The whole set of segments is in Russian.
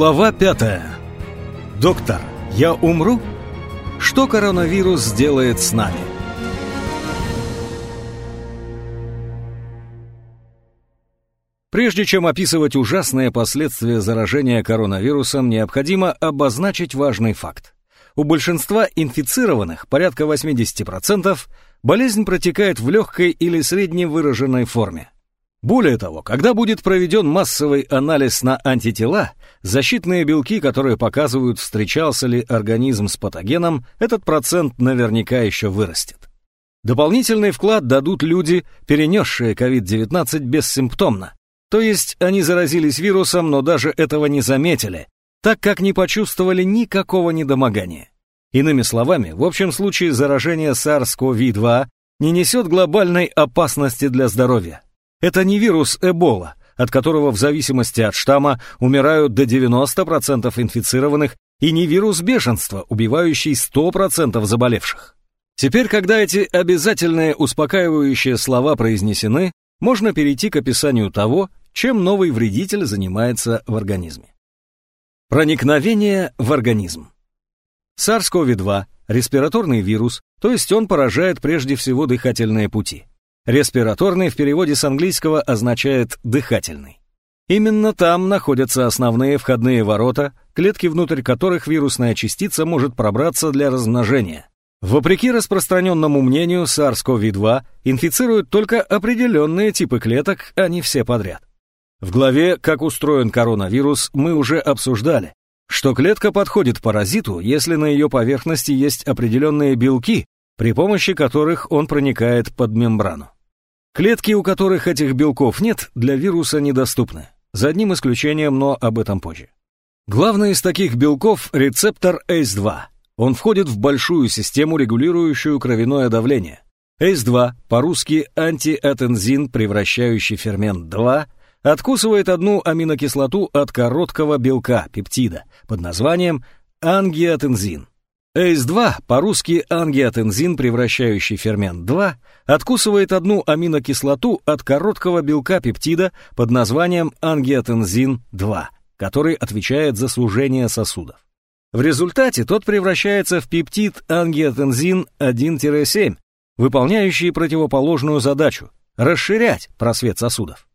Глава пятая. Доктор, я умру? Что коронавирус сделает с нами? Прежде чем описывать ужасные последствия заражения коронавирусом, необходимо обозначить важный факт. У большинства инфицированных, порядка 80%, болезнь протекает в легкой или средне выраженной форме. Более того, когда будет проведен массовый анализ на антитела, защитные белки, которые показывают, встречался ли организм с патогеном, этот процент наверняка еще вырастет. Дополнительный вклад дадут люди, перенесшие COVID-19 бессимптомно. То есть они заразились вирусом, но даже этого не заметили, так как не почувствовали никакого недомогания. Иными словами, в общем случае заражение SARS-CoV-2 не несет глобальной опасности для здоровья. Это не вирус Эбола, от которого в зависимости от штамма умирают до 90% инфицированных, и не вирус бешенства, убивающий 100% заболевших. Теперь, когда эти обязательные успокаивающие слова произнесены, можно перейти к описанию того, чем новый вредитель занимается в организме. Проникновение в организм. SARS-CoV-2 – респираторный вирус, то есть он поражает прежде всего дыхательные пути. Респираторный в переводе с английского означает «дыхательный». Именно там находятся основные входные ворота, клетки внутрь которых вирусная частица может пробраться для размножения. Вопреки распространенному мнению, SARS-CoV-2 инфицирует только определенные типы клеток, а не все подряд. В главе «Как устроен коронавирус» мы уже обсуждали, что клетка подходит паразиту, если на ее поверхности есть определенные белки, при помощи которых он проникает под мембрану. Клетки, у которых этих белков нет, для вируса недоступны. За одним исключением, но об этом позже. Главный из таких белков – рецептор ACE2. Он входит в большую систему, регулирующую кровяное давление. ACE2, по-русски антиатензин, превращающий фермент 2, откусывает одну аминокислоту от короткого белка, пептида, под названием ангиотензин. ACE2, по-русски ангиотензин, превращающий фермент 2, откусывает одну аминокислоту от короткого белка пептида под названием ангиотензин-2, который отвечает за сужение сосудов. В результате тот превращается в пептид ангиотензин-1-7, выполняющий противоположную задачу – расширять просвет сосудов.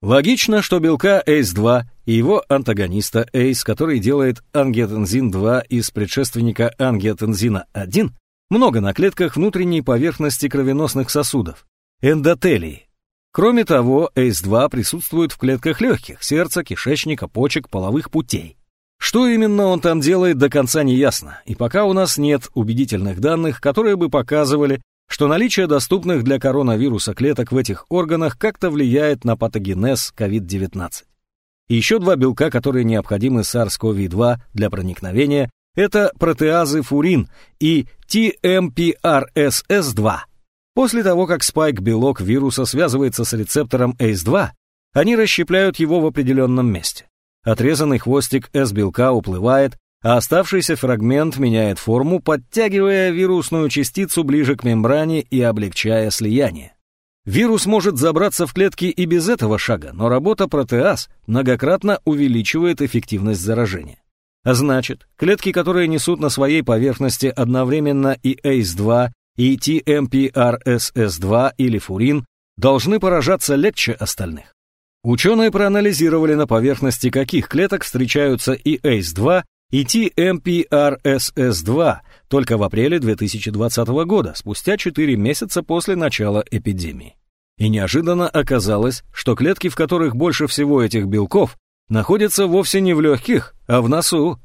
Логично, что белка ACE2 и его антагониста ACE, который делает ангиотензин-2 из предшественника ангиотензина-1, много на клетках внутренней поверхности кровеносных сосудов, эндотелии. Кроме того, ACE2 присутствует в клетках легких, сердца, кишечника, почек, половых путей. Что именно он там делает, до конца не ясно, и пока у нас нет убедительных данных, которые бы показывали, что наличие доступных для коронавируса клеток в этих органах как-то влияет на патогенез COVID-19. И еще два белка, которые необходимы SARS-CoV-2 для проникновения, это протеазы фурин и TMPRSS2. После того, как спайк-белок вируса связывается с рецептором ACE2, они расщепляют его в определенном месте. Отрезанный хвостик S-белка уплывает, а оставшийся фрагмент меняет форму, подтягивая вирусную частицу ближе к мембране и облегчая слияние. Вирус может забраться в клетки и без этого шага, но работа протеаз многократно увеличивает эффективность заражения. А значит, клетки, которые несут на своей поверхности одновременно и ACE2, и TMPRSS2 или фурин, должны поражаться легче остальных. Ученые проанализировали на поверхности каких клеток встречаются и ACE2, идти MPRSS2 только в апреле 2020 года, спустя 4 месяца после начала эпидемии. И неожиданно оказалось, что клетки, в которых больше всего этих белков, находятся вовсе не в легких, а в носу.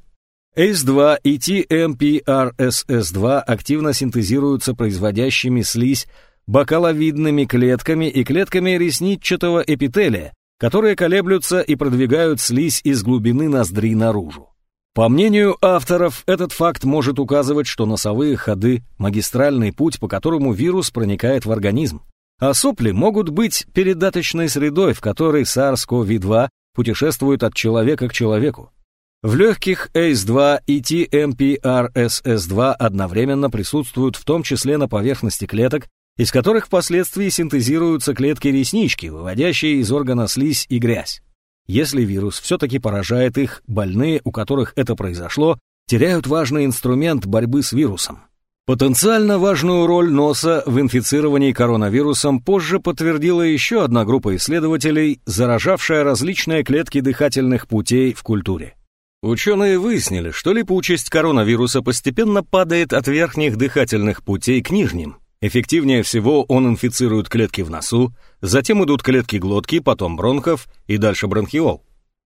ACE2 и TMPRSS2 активно синтезируются производящими слизь бокаловидными клетками и клетками ресничатого эпителия, которые колеблются и продвигают слизь из глубины ноздри наружу. По мнению авторов, этот факт может указывать, что носовые ходы – магистральный путь, по которому вирус проникает в организм. А сопли могут быть передаточной средой, в которой SARS-CoV-2 путешествует от человека к человеку. В легких ACE2 и TMPRSS2 одновременно присутствуют в том числе на поверхности клеток, из которых впоследствии синтезируются клетки-реснички, выводящие из органа слизь и грязь. Если вирус все-таки поражает их, больные, у которых это произошло, теряют важный инструмент борьбы с вирусом. Потенциально важную роль носа в инфицировании коронавирусом позже подтвердила еще одна группа исследователей, заражавшая различные клетки дыхательных путей в культуре. Ученые выяснили, что липучесть коронавируса постепенно падает от верхних дыхательных путей к нижним. Эффективнее всего он инфицирует клетки в носу, затем идут клетки глотки, потом бронхов и дальше бронхиол.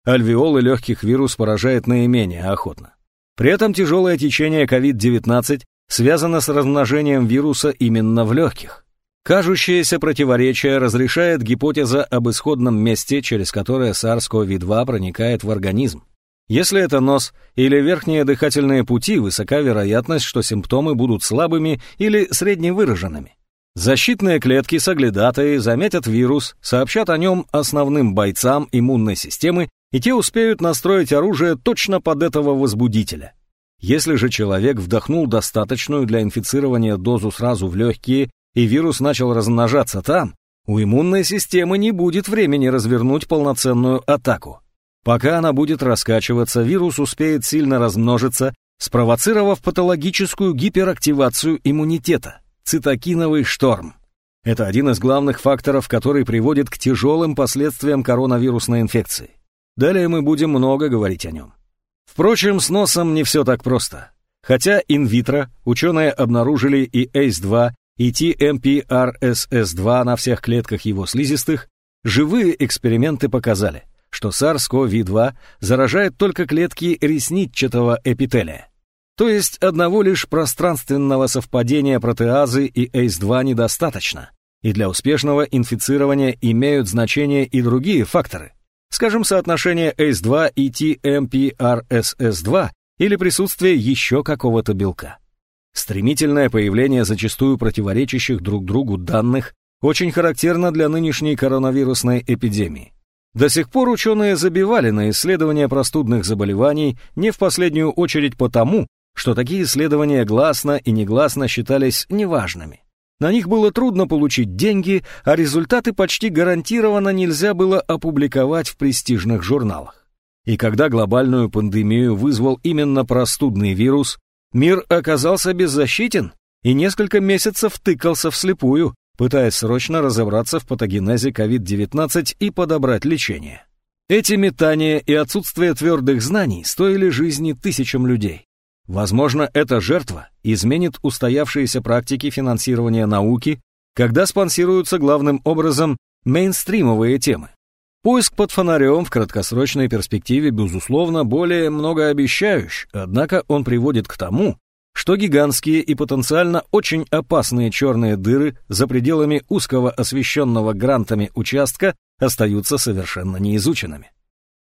Альвеолы легких вирус поражает наименее охотно. При этом тяжелое течение COVID-19 связано с размножением вируса именно в легких. Кажущееся противоречие разрешает гипотеза об исходном месте, через которое SARS-CoV-2 проникает в организм. Если это нос или верхние дыхательные пути, высока вероятность, что симптомы будут слабыми или средневыраженными. Защитные клетки соглядатые заметят вирус, сообщат о нем основным бойцам иммунной системы, и те успеют настроить оружие точно под этого возбудителя. Если же человек вдохнул достаточную для инфицирования дозу сразу в легкие, и вирус начал размножаться там, у иммунной системы не будет времени развернуть полноценную атаку. Пока она будет раскачиваться, вирус успеет сильно размножиться, спровоцировав патологическую гиперактивацию иммунитета – цитокиновый шторм. Это один из главных факторов, который приводит к тяжелым последствиям коронавирусной инфекции. Далее мы будем много говорить о нем. Впрочем, с носом не все так просто. Хотя инвитро ученые обнаружили и ACE2, и TMPRSS2 на всех клетках его слизистых, живые эксперименты показали, что SARS-CoV-2 заражает только клетки ресничатого эпителия. То есть одного лишь пространственного совпадения протеазы и ACE2 недостаточно, и для успешного инфицирования имеют значение и другие факторы, скажем, соотношение ACE2 и TMPRSS2 или присутствие еще какого-то белка. Стремительное появление зачастую противоречащих друг другу данных очень характерно для нынешней коронавирусной эпидемии. До сих пор ученые забивали на исследования простудных заболеваний не в последнюю очередь потому, что такие исследования гласно и негласно считались неважными. На них было трудно получить деньги, а результаты почти гарантированно нельзя было опубликовать в престижных журналах. И когда глобальную пандемию вызвал именно простудный вирус, мир оказался беззащитен и несколько месяцев тыкался вслепую, пытаясь срочно разобраться в патогенезе COVID-19 и подобрать лечение. Эти метания и отсутствие твердых знаний стоили жизни тысячам людей. Возможно, эта жертва изменит устоявшиеся практики финансирования науки, когда спонсируются главным образом мейнстримовые темы. Поиск под фонарем в краткосрочной перспективе, безусловно, более многообещающий, однако он приводит к тому, что гигантские и потенциально очень опасные черные дыры за пределами узкого освещенного грантами участка остаются совершенно неизученными.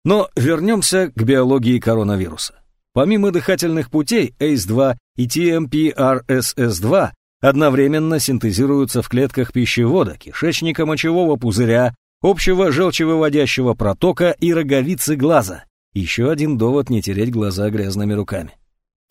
Но вернемся к биологии коронавируса. Помимо дыхательных путей ACE2 и TMPRSS2 одновременно синтезируются в клетках пищевода, кишечника мочевого пузыря, общего желчевыводящего протока и роговицы глаза. Еще один довод не тереть глаза грязными руками.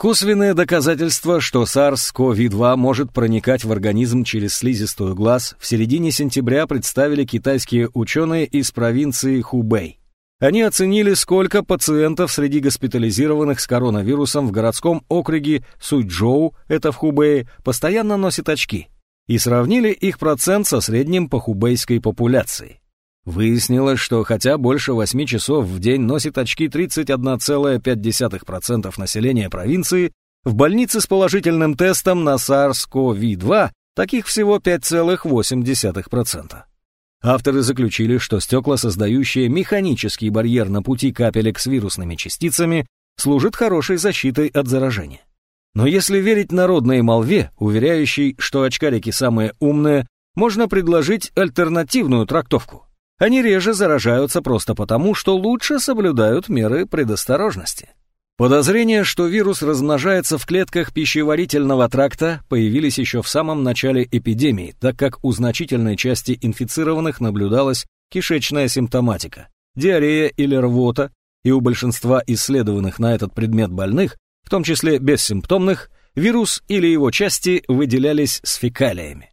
Косвенное доказательство, что SARS-CoV-2 может проникать в организм через слизистую глаз, в середине сентября представили китайские ученые из провинции Хубэй. Они оценили, сколько пациентов среди госпитализированных с коронавирусом в городском округе Суйчжоу, это в Хубэе, постоянно носит очки, и сравнили их процент со средним по хубейской популяции. Выяснилось, что хотя больше 8 часов в день носит очки 31,5% населения провинции, в больнице с положительным тестом на SARS-CoV-2 таких всего 5,8%. Авторы заключили, что стекла, создающие механический барьер на пути капелек с вирусными частицами, служат хорошей защитой от заражения. Но если верить народной молве, уверяющей, что очкарики самые умные, можно предложить альтернативную трактовку. Они реже заражаются просто потому, что лучше соблюдают меры предосторожности. Подозрения, что вирус размножается в клетках пищеварительного тракта, появились еще в самом начале эпидемии, так как у значительной части инфицированных наблюдалась кишечная симптоматика, диарея или рвота, и у большинства исследованных на этот предмет больных, в том числе бессимптомных, вирус или его части выделялись с фекалиями.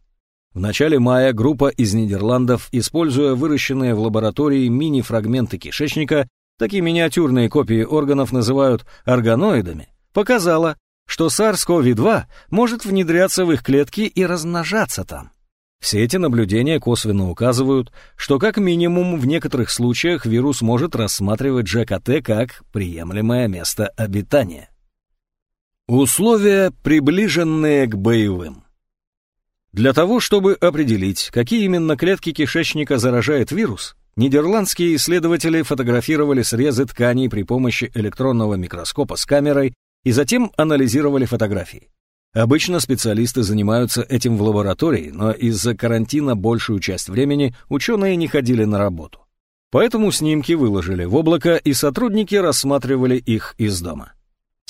В начале мая группа из Нидерландов, используя выращенные в лаборатории мини-фрагменты кишечника, такие миниатюрные копии органов называют органоидами, показала, что SARS-CoV-2 может внедряться в их клетки и размножаться там. Все эти наблюдения косвенно указывают, что как минимум в некоторых случаях вирус может рассматривать ЖКТ как приемлемое место обитания. Условия, приближенные к боевым. Для того, чтобы определить, какие именно клетки кишечника заражает вирус, нидерландские исследователи фотографировали срезы тканей при помощи электронного микроскопа с камерой и затем анализировали фотографии. Обычно специалисты занимаются этим в лаборатории, но из-за карантина большую часть времени ученые не ходили на работу. Поэтому снимки выложили в облако, и сотрудники рассматривали их из дома.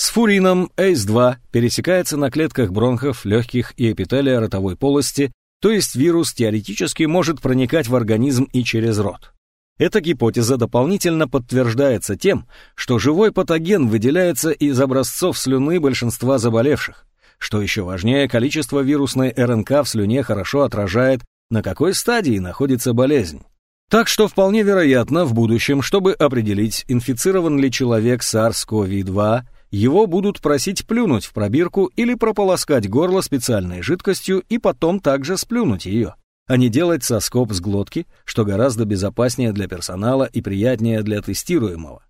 С фурином ACE2 пересекается на клетках бронхов, легких и эпителия ротовой полости, то есть вирус теоретически может проникать в организм и через рот. Эта гипотеза дополнительно подтверждается тем, что живой патоген выделяется из образцов слюны большинства заболевших. Что еще важнее, количество вирусной РНК в слюне хорошо отражает, на какой стадии находится болезнь. Так что вполне вероятно в будущем, чтобы определить, инфицирован ли человек SARS-CoV-2, его будут просить плюнуть в пробирку или прополоскать горло специальной жидкостью и потом также сплюнуть ее, а не делать соскоб с глотки, что гораздо безопаснее для персонала и приятнее для тестируемого.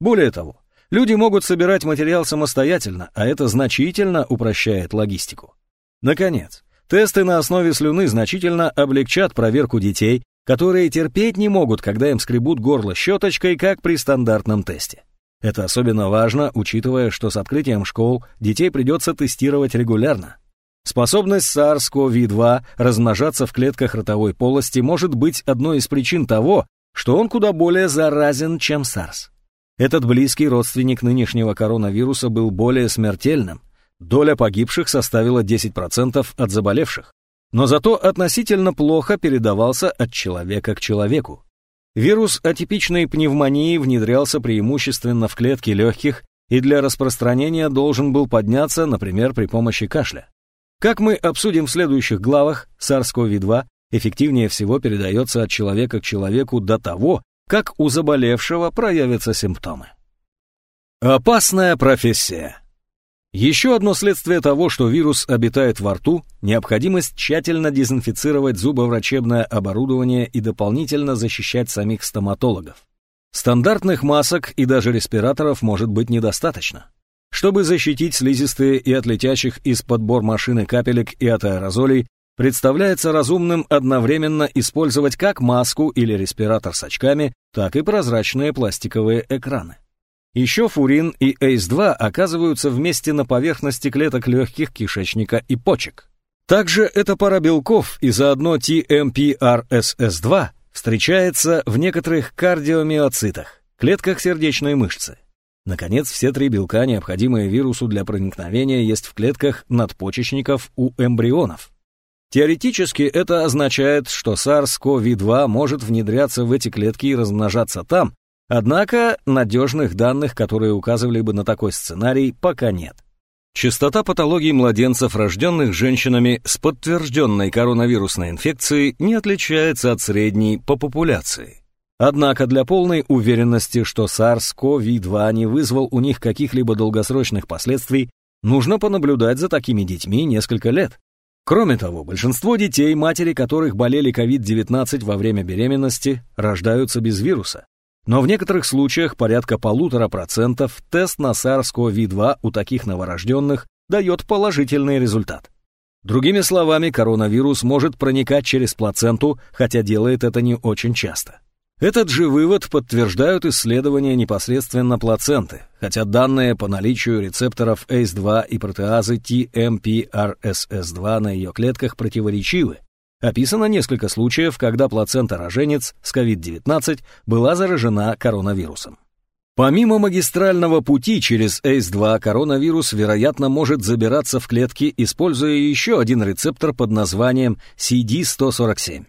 Более того, люди могут собирать материал самостоятельно, а это значительно упрощает логистику. Наконец, тесты на основе слюны значительно облегчат проверку детей, которые терпеть не могут, когда им скребут горло щеточкой, как при стандартном тесте. Это особенно важно, учитывая, что с открытием школ детей придется тестировать регулярно. Способность SARS-CoV-2 размножаться в клетках ротовой полости может быть одной из причин того, что он куда более заразен, чем SARS. Этот близкий родственник нынешнего коронавируса был более смертельным. Доля погибших составила 10% от заболевших. Но зато относительно плохо передавался от человека к человеку. Вирус атипичной пневмонии внедрялся преимущественно в клетки легких и для распространения должен был подняться, например, при помощи кашля. Как мы обсудим в следующих главах, SARS-CoV-2 эффективнее всего передается от человека к человеку до того, как у заболевшего проявятся симптомы. Опасная профессия. Еще одно следствие того, что вирус обитает во рту, необходимость тщательно дезинфицировать зубоврачебное оборудование и дополнительно защищать самих стоматологов. Стандартных масок и даже респираторов может быть недостаточно. Чтобы защитить слизистые и от летящих из-под бор машины капелек и от аэрозолей, представляется разумным одновременно использовать как маску или респиратор с очками, так и прозрачные пластиковые экраны. Еще фурин и ACE2 оказываются вместе на поверхности клеток легких, кишечника и почек. Также эта пара белков и заодно TMPRSS2 встречается в некоторых кардиомиоцитах, клетках сердечной мышцы. Наконец, все три белка, необходимые вирусу для проникновения, есть в клетках надпочечников у эмбрионов. Теоретически это означает, что SARS-CoV-2 может внедряться в эти клетки и размножаться там, Однако надежных данных, которые указывали бы на такой сценарий, пока нет. Частота патологий младенцев, рожденных женщинами с подтвержденной коронавирусной инфекцией, не отличается от средней по популяции. Однако для полной уверенности, что SARS-CoV-2 не вызвал у них каких-либо долгосрочных последствий, нужно понаблюдать за такими детьми несколько лет. Кроме того, большинство детей, матери которых болели COVID-19 во время беременности, рождаются без вируса. Но в некоторых случаях порядка полутора процентов тест на SARS-CoV-2 у таких новорожденных дает положительный результат. Другими словами, коронавирус может проникать через плаценту, хотя делает это не очень часто. Этот же вывод подтверждают исследования непосредственно плаценты, хотя данные по наличию рецепторов ACE2 и протеазы TMPRSS2 на ее клетках противоречивы, Описано несколько случаев, когда плацента-роженец с COVID-19 была заражена коронавирусом. Помимо магистрального пути через ACE2, коронавирус, вероятно, может забираться в клетки, используя еще один рецептор под названием CD147.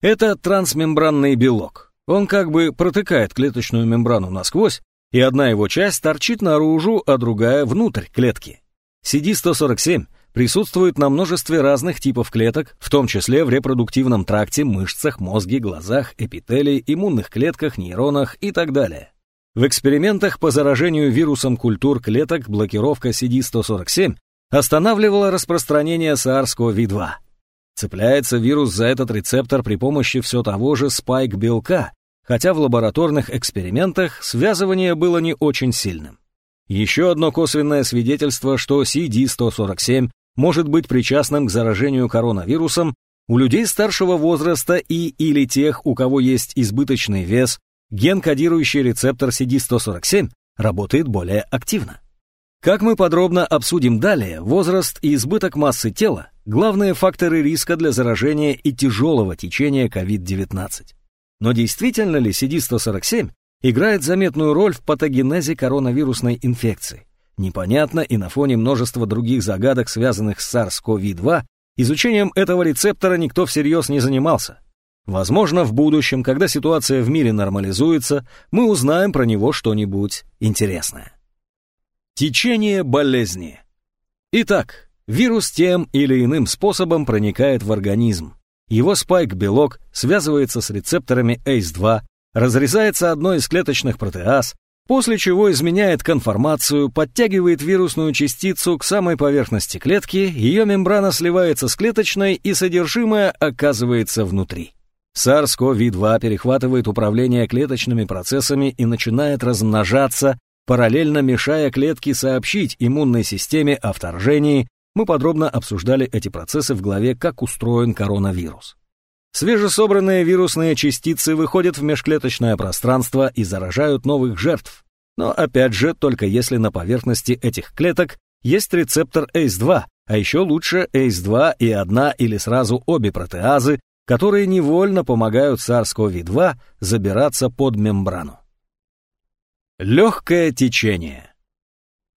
Это трансмембранный белок. Он как бы протыкает клеточную мембрану насквозь, и одна его часть торчит наружу, а другая внутрь клетки. CD147 присутствует на множестве разных типов клеток, в том числе в репродуктивном тракте, мышцах, мозге, глазах, эпителии, иммунных клетках, нейронах и так далее. В экспериментах по заражению вирусом культур клеток блокировка CD147 останавливала распространение SARS-CoV-2. Цепляется вирус за этот рецептор при помощи все того же спайк-белка, хотя в лабораторных экспериментах связывание было не очень сильным. Еще одно косвенное свидетельство, что CD147 может быть причастным к заражению коронавирусом у людей старшего возраста и или тех, у кого есть избыточный вес, ген, кодирующий рецептор CD147, работает более активно. Как мы подробно обсудим далее, возраст и избыток массы тела – главные факторы риска для заражения и тяжелого течения COVID-19. Но действительно ли CD147 играет заметную роль в патогенезе коронавирусной инфекции? Непонятно и на фоне множества других загадок, связанных с SARS-CoV-2, изучением этого рецептора никто всерьез не занимался. Возможно, в будущем, когда ситуация в мире нормализуется, мы узнаем про него что-нибудь интересное. Течение болезни. Итак, вирус тем или иным способом проникает в организм. Его спайк-белок связывается с рецепторами ACE2, разрезается одной из клеточных протеаз, после чего изменяет конформацию, подтягивает вирусную частицу к самой поверхности клетки, ее мембрана сливается с клеточной и содержимое оказывается внутри. SARS-CoV-2 перехватывает управление клеточными процессами и начинает размножаться, параллельно мешая клетке сообщить иммунной системе о вторжении, мы подробно обсуждали эти процессы в главе «Как устроен коронавирус». Свежесобранные вирусные частицы выходят в межклеточное пространство и заражают новых жертв. Но опять же, только если на поверхности этих клеток есть рецептор ACE2, а еще лучше ACE2 и одна или сразу обе протеазы, которые невольно помогают SARS-CoV-2 забираться под мембрану. Легкое течение.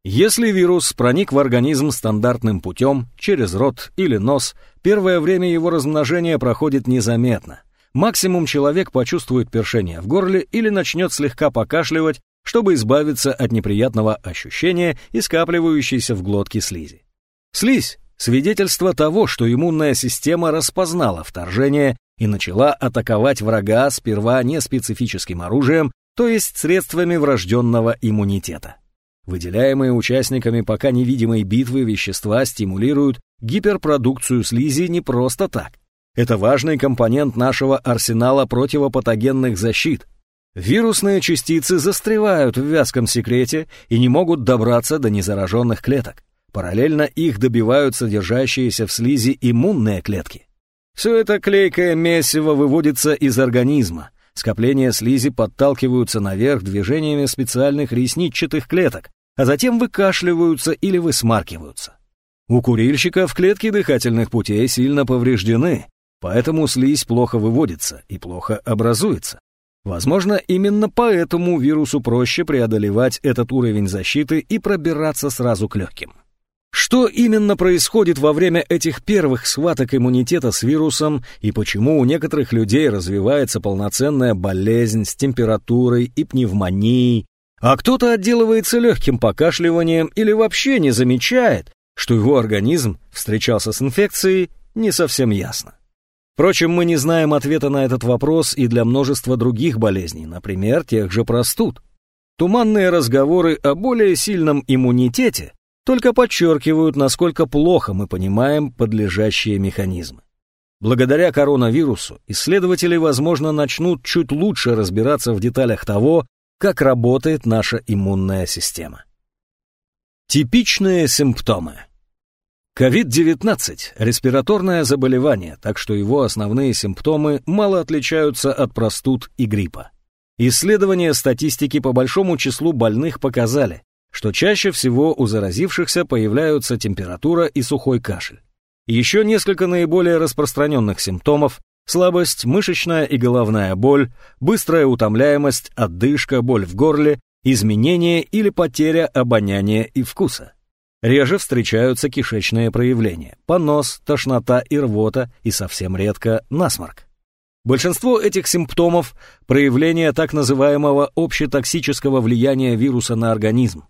Если вирус проник в организм стандартным путем, через рот или нос, первое время его размножения проходит незаметно. Максимум человек почувствует першение в горле или начнет слегка покашливать, чтобы избавиться от неприятного ощущения и скапливающейся в глотке слизи. Слизь – свидетельство того, что иммунная система распознала вторжение и начала атаковать врага сперва неспецифическим оружием, то есть средствами врожденного иммунитета. Выделяемые участниками пока невидимой битвы вещества стимулируют гиперпродукцию слизи не просто так. Это важный компонент нашего арсенала противопатогенных защит. Вирусные частицы застревают в вязком секрете и не могут добраться до незараженных клеток. Параллельно их добивают содержащиеся в слизи иммунные клетки. Все это клейкое месиво выводится из организма, Скопления слизи подталкиваются наверх движениями специальных ресничатых клеток, а затем выкашливаются или высмаркиваются. У курильщиков клетки дыхательных путей сильно повреждены, поэтому слизь плохо выводится и плохо образуется. Возможно, именно поэтому вирусу проще преодолевать этот уровень защиты и пробираться сразу к легким. Что именно происходит во время этих первых схваток иммунитета с вирусом и почему у некоторых людей развивается полноценная болезнь с температурой и пневмонией, а кто-то отделывается легким покашливанием или вообще не замечает, что его организм встречался с инфекцией, не совсем ясно. Впрочем, мы не знаем ответа на этот вопрос и для множества других болезней, например, тех же простуд. Туманные разговоры о более сильном иммунитете только подчеркивают, насколько плохо мы понимаем подлежащие механизмы. Благодаря коронавирусу исследователи, возможно, начнут чуть лучше разбираться в деталях того, как работает наша иммунная система. Типичные симптомы. COVID-19 – респираторное заболевание, так что его основные симптомы мало отличаются от простуд и гриппа. Исследования статистики по большому числу больных показали, что чаще всего у заразившихся появляются температура и сухой кашель. Еще несколько наиболее распространенных симптомов – слабость, мышечная и головная боль, быстрая утомляемость, отдышка, боль в горле, изменение или потеря обоняния и вкуса. Реже встречаются кишечные проявления – понос, тошнота и рвота, и совсем редко насморк. Большинство этих симптомов – проявление так называемого общетоксического влияния вируса на организм.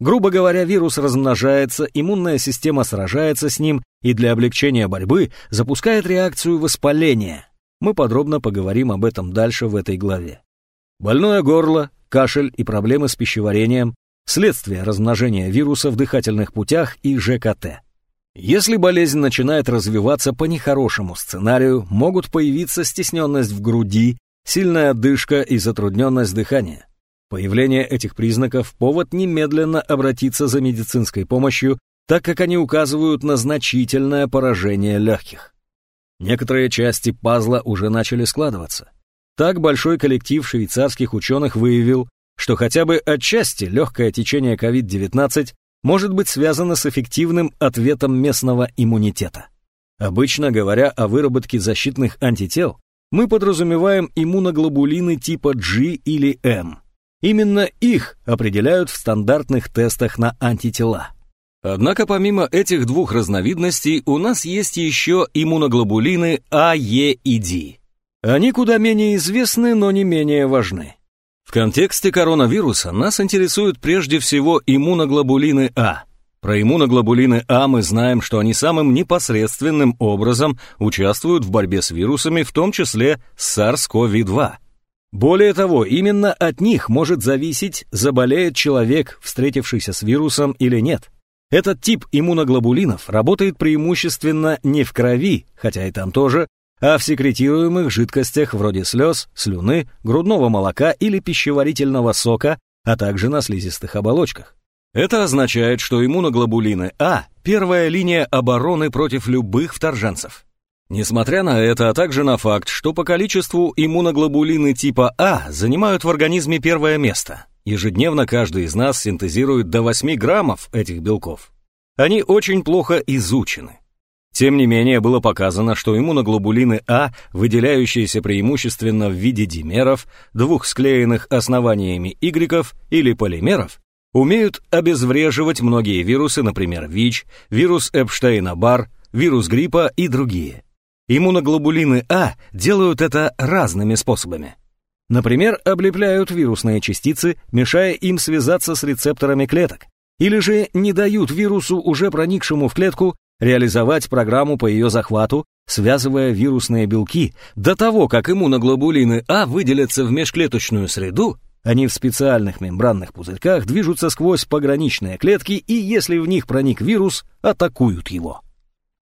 Грубо говоря, вирус размножается, иммунная система сражается с ним и для облегчения борьбы запускает реакцию воспаления. Мы подробно поговорим об этом дальше в этой главе. Больное горло, кашель и проблемы с пищеварением – следствие размножения вируса в дыхательных путях и ЖКТ. Если болезнь начинает развиваться по нехорошему сценарию, могут появиться стесненность в груди, сильная одышка и затрудненность дыхания. Появление этих признаков – повод немедленно обратиться за медицинской помощью, так как они указывают на значительное поражение легких. Некоторые части пазла уже начали складываться. Так большой коллектив швейцарских ученых выявил, что хотя бы отчасти легкое течение COVID-19 может быть связано с эффективным ответом местного иммунитета. Обычно говоря о выработке защитных антител, мы подразумеваем иммуноглобулины типа G или M. Именно их определяют в стандартных тестах на антитела. Однако помимо этих двух разновидностей у нас есть еще иммуноглобулины А, Е и Д. Они куда менее известны, но не менее важны. В контексте коронавируса нас интересуют прежде всего иммуноглобулины А. Про иммуноглобулины А мы знаем, что они самым непосредственным образом участвуют в борьбе с вирусами, в том числе с SARS-CoV-2. Более того, именно от них может зависеть, заболеет человек, встретившийся с вирусом или нет. Этот тип иммуноглобулинов работает преимущественно не в крови, хотя и там тоже, а в секретируемых жидкостях вроде слез, слюны, грудного молока или пищеварительного сока, а также на слизистых оболочках. Это означает, что иммуноглобулины А – первая линия обороны против любых вторженцев. Несмотря на это, а также на факт, что по количеству иммуноглобулины типа А занимают в организме первое место. Ежедневно каждый из нас синтезирует до 8 граммов этих белков. Они очень плохо изучены. Тем не менее, было показано, что иммуноглобулины А, выделяющиеся преимущественно в виде димеров, двух склеенных основаниями Y или полимеров, умеют обезвреживать многие вирусы, например, ВИЧ, вирус Эпштейна-Барр, вирус гриппа и другие. Иммуноглобулины А делают это разными способами. Например, облепляют вирусные частицы, мешая им связаться с рецепторами клеток, или же не дают вирусу, уже проникшему в клетку, реализовать программу по ее захвату, связывая вирусные белки. До того, как иммуноглобулины А выделятся в межклеточную среду, они в специальных мембранных пузырьках движутся сквозь пограничные клетки и, если в них проник вирус, атакуют его.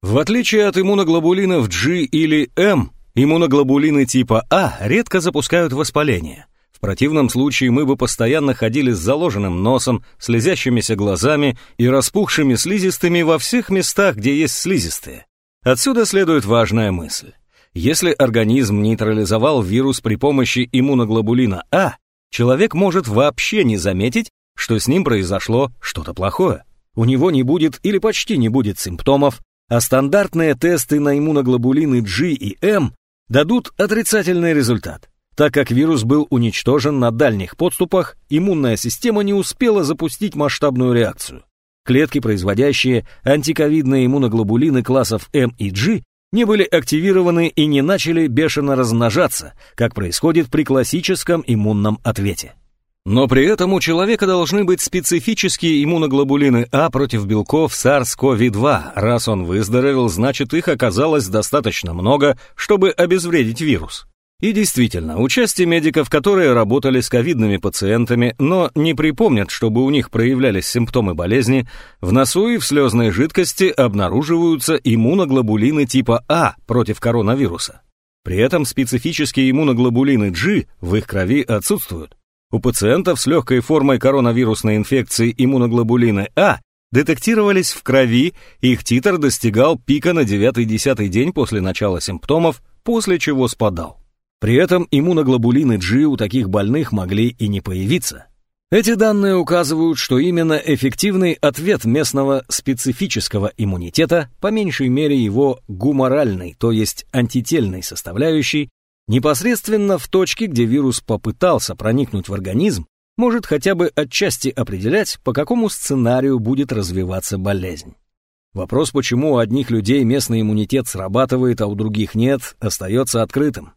В отличие от иммуноглобулинов G или M, иммуноглобулины типа А редко запускают воспаление. В противном случае мы бы постоянно ходили с заложенным носом, слезящимися глазами и распухшими слизистыми во всех местах, где есть слизистые. Отсюда следует важная мысль. Если организм нейтрализовал вирус при помощи иммуноглобулина А, человек может вообще не заметить, что с ним произошло что-то плохое. У него не будет или почти не будет симптомов, а стандартные тесты на иммуноглобулины G и M дадут отрицательный результат. Так как вирус был уничтожен на дальних подступах, иммунная система не успела запустить масштабную реакцию. Клетки, производящие антиковидные иммуноглобулины классов М и G, не были активированы и не начали бешено размножаться, как происходит при классическом иммунном ответе. Но при этом у человека должны быть специфические иммуноглобулины А против белков SARS-CoV-2. Раз он выздоровел, значит их оказалось достаточно много, чтобы обезвредить вирус. И действительно, у части медиков, которые работали с ковидными пациентами, но не припомнят, чтобы у них проявлялись симптомы болезни, в носу и в слезной жидкости обнаруживаются иммуноглобулины типа А против коронавируса. При этом специфические иммуноглобулины G в их крови отсутствуют. У пациентов с легкой формой коронавирусной инфекции иммуноглобулины А детектировались в крови, их титр достигал пика на 9-10 день после начала симптомов, после чего спадал. При этом иммуноглобулины G у таких больных могли и не появиться. Эти данные указывают, что именно эффективный ответ местного специфического иммунитета, по меньшей мере его гуморальной, то есть антительной составляющей, Непосредственно в точке, где вирус попытался проникнуть в организм, может хотя бы отчасти определять, по какому сценарию будет развиваться болезнь. Вопрос, почему у одних людей местный иммунитет срабатывает, а у других нет, остается открытым.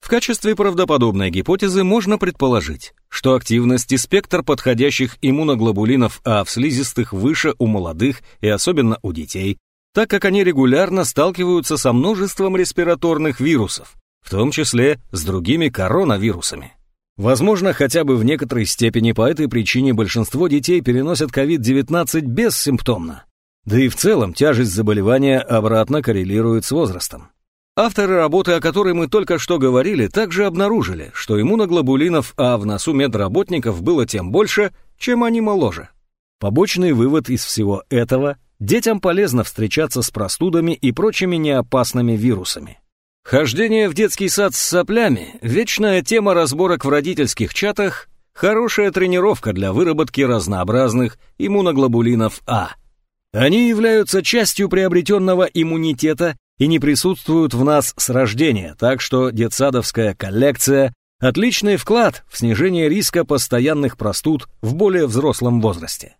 В качестве правдоподобной гипотезы можно предположить, что активность и спектр подходящих иммуноглобулинов А в слизистых выше у молодых и особенно у детей, так как они регулярно сталкиваются со множеством респираторных вирусов, в том числе с другими коронавирусами. Возможно, хотя бы в некоторой степени по этой причине большинство детей переносят COVID-19 бессимптомно. Да и в целом тяжесть заболевания обратно коррелирует с возрастом. Авторы работы, о которой мы только что говорили, также обнаружили, что иммуноглобулинов А в носу медработников было тем больше, чем они моложе. Побочный вывод из всего этого – детям полезно встречаться с простудами и прочими неопасными вирусами. Хождение в детский сад с соплями – вечная тема разборок в родительских чатах, хорошая тренировка для выработки разнообразных иммуноглобулинов А. Они являются частью приобретенного иммунитета и не присутствуют в нас с рождения, так что детсадовская коллекция – отличный вклад в снижение риска постоянных простуд в более взрослом возрасте.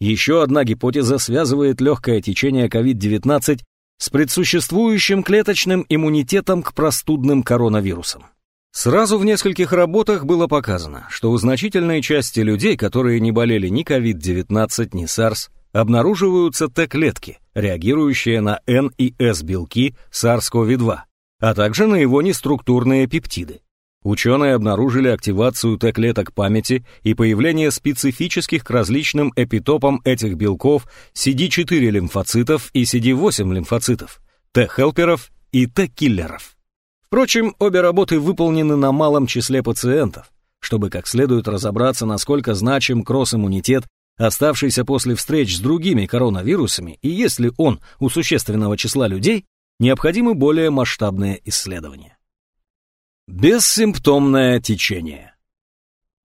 Еще одна гипотеза связывает легкое течение COVID-19 с предсуществующим клеточным иммунитетом к простудным коронавирусам. Сразу в нескольких работах было показано, что у значительной части людей, которые не болели ни COVID-19, ни SARS, обнаруживаются Т-клетки, реагирующие на N и S белки SARS-CoV-2, а также на его неструктурные пептиды. Ученые обнаружили активацию Т-клеток памяти и появление специфических к различным эпитопам этих белков CD4 лимфоцитов и CD8 лимфоцитов, Т-хелперов и Т-киллеров. Впрочем, обе работы выполнены на малом числе пациентов, чтобы как следует разобраться, насколько значим кросс-иммунитет оставшийся после встреч с другими коронавирусами, и если он у существенного числа людей, необходимы более масштабные исследования. Бессимптомное течение.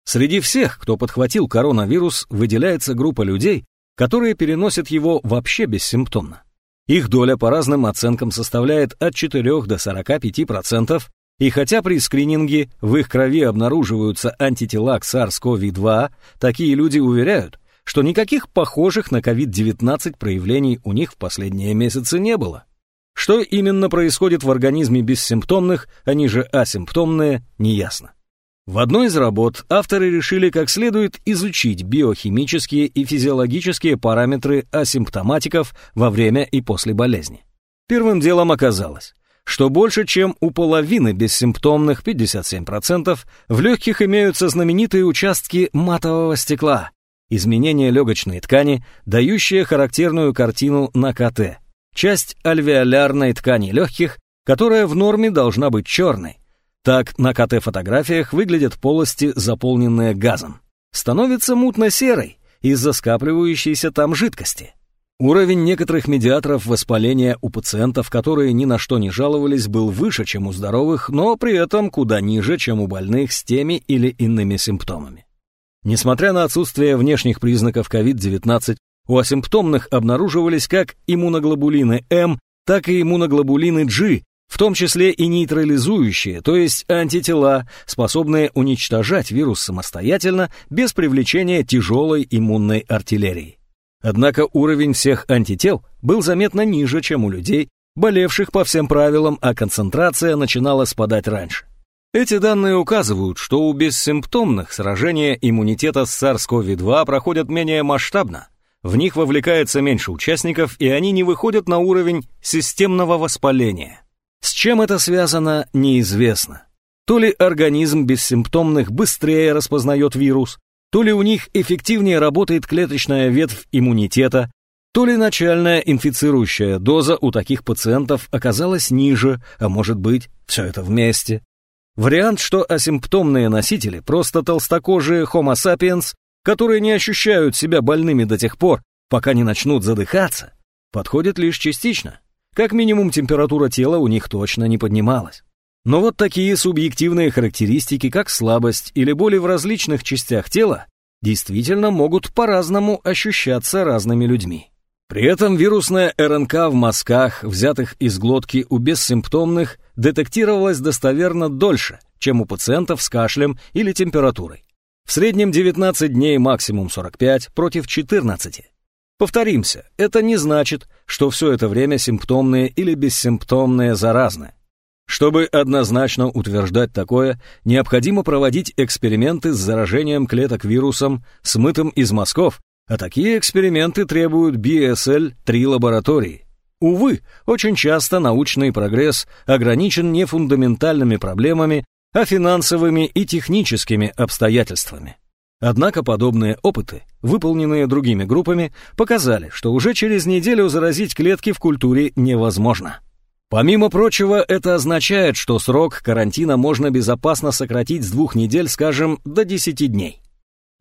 Среди всех, кто подхватил коронавирус, выделяется группа людей, которые переносят его вообще бессимптомно. Их доля по разным оценкам составляет от 4 до 45%, и хотя при скрининге в их крови обнаруживаются антитела к SARS-CoV-2, такие люди уверяют, что никаких похожих на COVID-19 проявлений у них в последние месяцы не было. Что именно происходит в организме бессимптомных, они же асимптомные, неясно. В одной из работ авторы решили как следует изучить биохимические и физиологические параметры асимптоматиков во время и после болезни. Первым делом оказалось, что больше чем у половины бессимптомных 57% в легких имеются знаменитые участки матового стекла, изменение легочной ткани, дающее характерную картину на КТ, часть альвеолярной ткани легких, которая в норме должна быть черной. Так на КТ-фотографиях выглядят полости, заполненные газом. Становится мутно-серой из-за скапливающейся там жидкости. Уровень некоторых медиаторов воспаления у пациентов, которые ни на что не жаловались, был выше, чем у здоровых, но при этом куда ниже, чем у больных с теми или иными симптомами. Несмотря на отсутствие внешних признаков COVID-19, у асимптомных обнаруживались как иммуноглобулины М, так и иммуноглобулины G, в том числе и нейтрализующие, то есть антитела, способные уничтожать вирус самостоятельно без привлечения тяжелой иммунной артиллерии. Однако уровень всех антител был заметно ниже, чем у людей, болевших по всем правилам, а концентрация начинала спадать раньше. Эти данные указывают, что у бессимптомных сражения иммунитета с SARS-CoV-2 проходят менее масштабно, в них вовлекается меньше участников, и они не выходят на уровень системного воспаления. С чем это связано, неизвестно. То ли организм бессимптомных быстрее распознает вирус, то ли у них эффективнее работает клеточная ветвь иммунитета, то ли начальная инфицирующая доза у таких пациентов оказалась ниже, а может быть, все это вместе. Вариант, что асимптомные носители просто толстокожие Homo sapiens, которые не ощущают себя больными до тех пор, пока не начнут задыхаться, подходит лишь частично. Как минимум температура тела у них точно не поднималась. Но вот такие субъективные характеристики, как слабость или боли в различных частях тела, действительно могут по-разному ощущаться разными людьми. При этом вирусная РНК в мазках, взятых из глотки у бессимптомных, детектировалась достоверно дольше, чем у пациентов с кашлем или температурой. В среднем 19 дней, максимум 45, против 14. Повторимся, это не значит, что все это время симптомные или бессимптомные заразны. Чтобы однозначно утверждать такое, необходимо проводить эксперименты с заражением клеток вирусом, смытым из мазков, а такие эксперименты требуют BSL-3 лаборатории. Увы, очень часто научный прогресс ограничен не фундаментальными проблемами, а финансовыми и техническими обстоятельствами. Однако подобные опыты, выполненные другими группами, показали, что уже через неделю заразить клетки в культуре невозможно. Помимо прочего, это означает, что срок карантина можно безопасно сократить с двух недель, скажем, до 10 дней.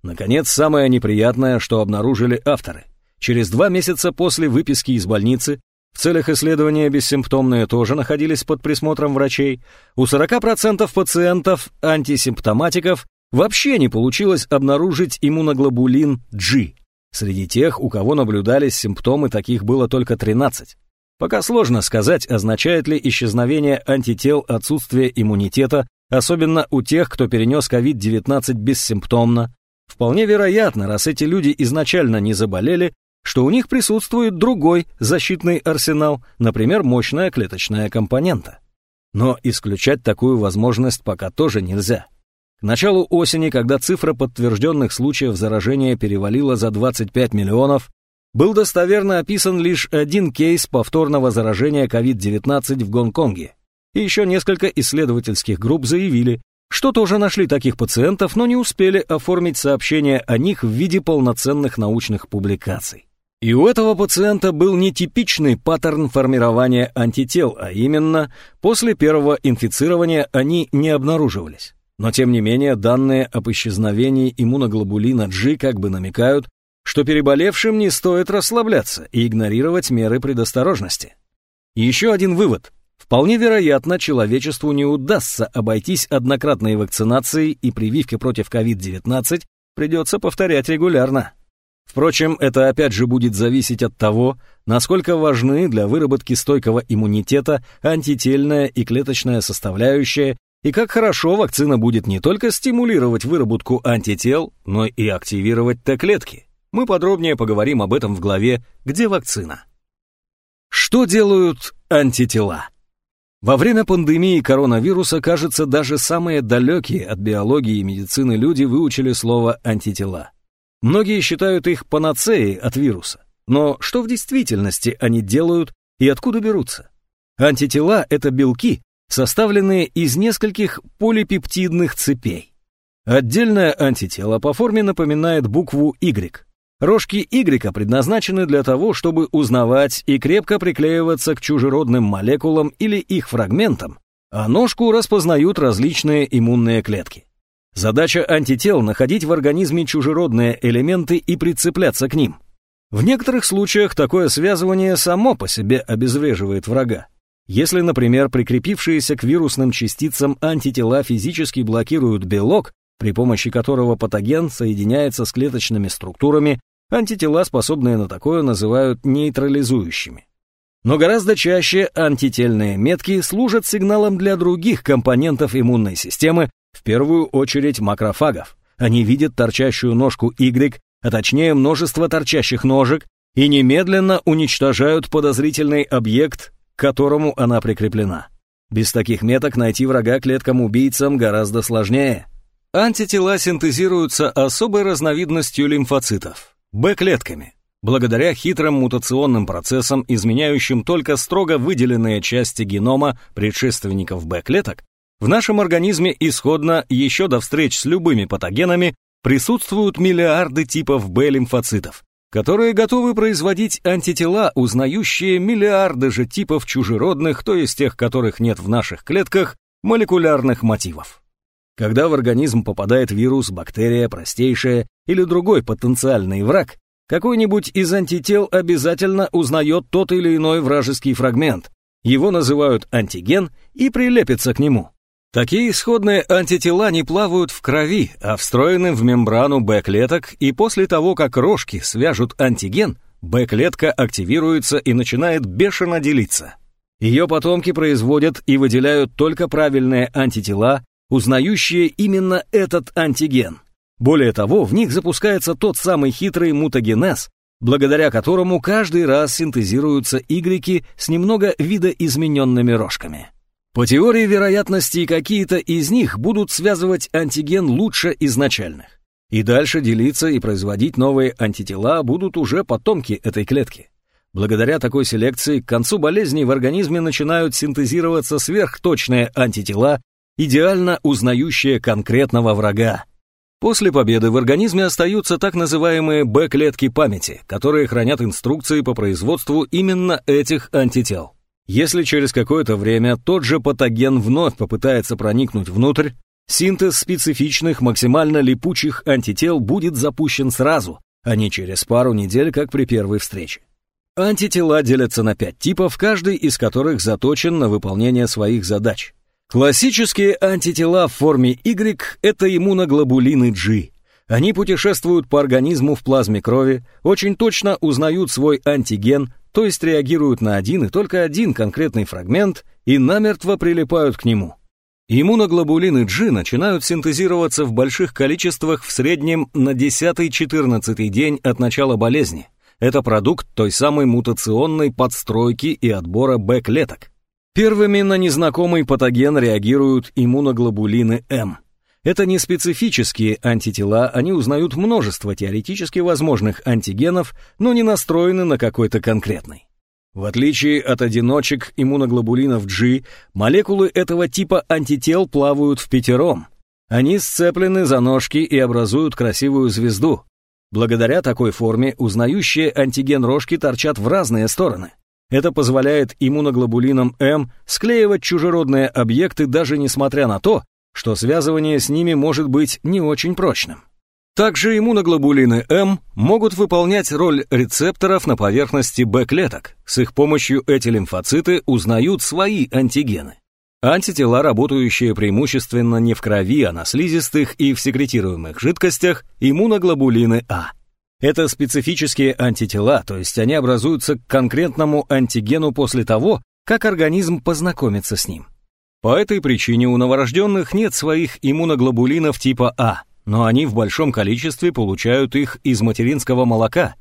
Наконец, самое неприятное, что обнаружили авторы. Через два месяца после выписки из больницы в целях исследования бессимптомные тоже находились под присмотром врачей. У 40% пациентов антисимптоматиков Вообще не получилось обнаружить иммуноглобулин G. Среди тех, у кого наблюдались симптомы, таких было только 13. Пока сложно сказать, означает ли исчезновение антител отсутствие иммунитета, особенно у тех, кто перенес COVID-19 бессимптомно. Вполне вероятно, раз эти люди изначально не заболели, что у них присутствует другой защитный арсенал, например, мощная клеточная компонента. Но исключать такую возможность пока тоже нельзя. К началу осени, когда цифра подтвержденных случаев заражения перевалила за 25 миллионов, был достоверно описан лишь один кейс повторного заражения COVID-19 в Гонконге. И еще несколько исследовательских групп заявили, что тоже нашли таких пациентов, но не успели оформить сообщение о них в виде полноценных научных публикаций. И у этого пациента был нетипичный паттерн формирования антител, а именно, после первого инфицирования они не обнаруживались. Но тем не менее данные об исчезновении иммуноглобулина G как бы намекают, что переболевшим не стоит расслабляться и игнорировать меры предосторожности. Еще один вывод. Вполне вероятно, человечеству не удастся обойтись однократной вакцинацией и прививки против COVID-19 придется повторять регулярно. Впрочем, это опять же будет зависеть от того, насколько важны для выработки стойкого иммунитета антительная и клеточная составляющая и как хорошо вакцина будет не только стимулировать выработку антител, но и активировать Т-клетки. Мы подробнее поговорим об этом в главе «Где вакцина?». Что делают антитела? Во время пандемии коронавируса, кажется, даже самые далекие от биологии и медицины люди выучили слово «антитела». Многие считают их панацеей от вируса. Но что в действительности они делают и откуда берутся? Антитела — это белки, составленные из нескольких полипептидных цепей. Отдельное антитело по форме напоминает букву Y. Рожки Y предназначены для того, чтобы узнавать и крепко приклеиваться к чужеродным молекулам или их фрагментам, а ножку распознают различные иммунные клетки. Задача антител – находить в организме чужеродные элементы и прицепляться к ним. В некоторых случаях такое связывание само по себе обезвреживает врага. Если, например, прикрепившиеся к вирусным частицам антитела физически блокируют белок, при помощи которого патоген соединяется с клеточными структурами, антитела, способные на такое, называют нейтрализующими. Но гораздо чаще антительные метки служат сигналом для других компонентов иммунной системы, в первую очередь макрофагов. Они видят торчащую ножку Y, а точнее множество торчащих ножек, и немедленно уничтожают подозрительный объект к которому она прикреплена. Без таких меток найти врага клеткам-убийцам гораздо сложнее. Антитела синтезируются особой разновидностью лимфоцитов – Б-клетками, благодаря хитрым мутационным процессам, изменяющим только строго выделенные части генома предшественников Б-клеток, в нашем организме исходно, еще до встреч с любыми патогенами, присутствуют миллиарды типов Б-лимфоцитов, которые готовы производить антитела, узнающие миллиарды же типов чужеродных, то есть тех, которых нет в наших клетках, молекулярных мотивов. Когда в организм попадает вирус, бактерия, простейшая или другой потенциальный враг, какой-нибудь из антител обязательно узнает тот или иной вражеский фрагмент. Его называют антиген и прилепится к нему. Такие исходные антитела не плавают в крови, а встроены в мембрану Б-клеток, и после того, как рожки свяжут антиген, Б-клетка активируется и начинает бешено делиться. Ее потомки производят и выделяют только правильные антитела, узнающие именно этот антиген. Более того, в них запускается тот самый хитрый мутагенез, благодаря которому каждый раз синтезируются игреки с немного видоизмененными рожками. По теории вероятности, какие-то из них будут связывать антиген лучше изначальных. И дальше делиться и производить новые антитела будут уже потомки этой клетки. Благодаря такой селекции к концу болезни в организме начинают синтезироваться сверхточные антитела, идеально узнающие конкретного врага. После победы в организме остаются так называемые Б-клетки памяти, которые хранят инструкции по производству именно этих антител. Если через какое-то время тот же патоген вновь попытается проникнуть внутрь, синтез специфичных максимально липучих антител будет запущен сразу, а не через пару недель, как при первой встрече. Антитела делятся на пять типов, каждый из которых заточен на выполнение своих задач. Классические антитела в форме Y – это иммуноглобулины G. Они путешествуют по организму в плазме крови, очень точно узнают свой антиген, то есть реагируют на один и только один конкретный фрагмент и намертво прилипают к нему. Иммуноглобулины G начинают синтезироваться в больших количествах в среднем на 10-14 день от начала болезни. Это продукт той самой мутационной подстройки и отбора Б-клеток. Первыми на незнакомый патоген реагируют иммуноглобулины М. Это не специфические антитела, они узнают множество теоретически возможных антигенов, но не настроены на какой-то конкретный. В отличие от одиночек иммуноглобулинов G, молекулы этого типа антител плавают в пятером. Они сцеплены за ножки и образуют красивую звезду. Благодаря такой форме узнающие антиген рожки торчат в разные стороны. Это позволяет иммуноглобулинам М склеивать чужеродные объекты даже несмотря на то, что связывание с ними может быть не очень прочным. Также иммуноглобулины М могут выполнять роль рецепторов на поверхности Б-клеток. С их помощью эти лимфоциты узнают свои антигены. Антитела, работающие преимущественно не в крови, а на слизистых и в секретируемых жидкостях, иммуноглобулины А. Это специфические антитела, то есть они образуются к конкретному антигену после того, как организм познакомится с ним. По этой причине у новорожденных нет своих иммуноглобулинов типа А, но они в большом количестве получают их из материнского молока.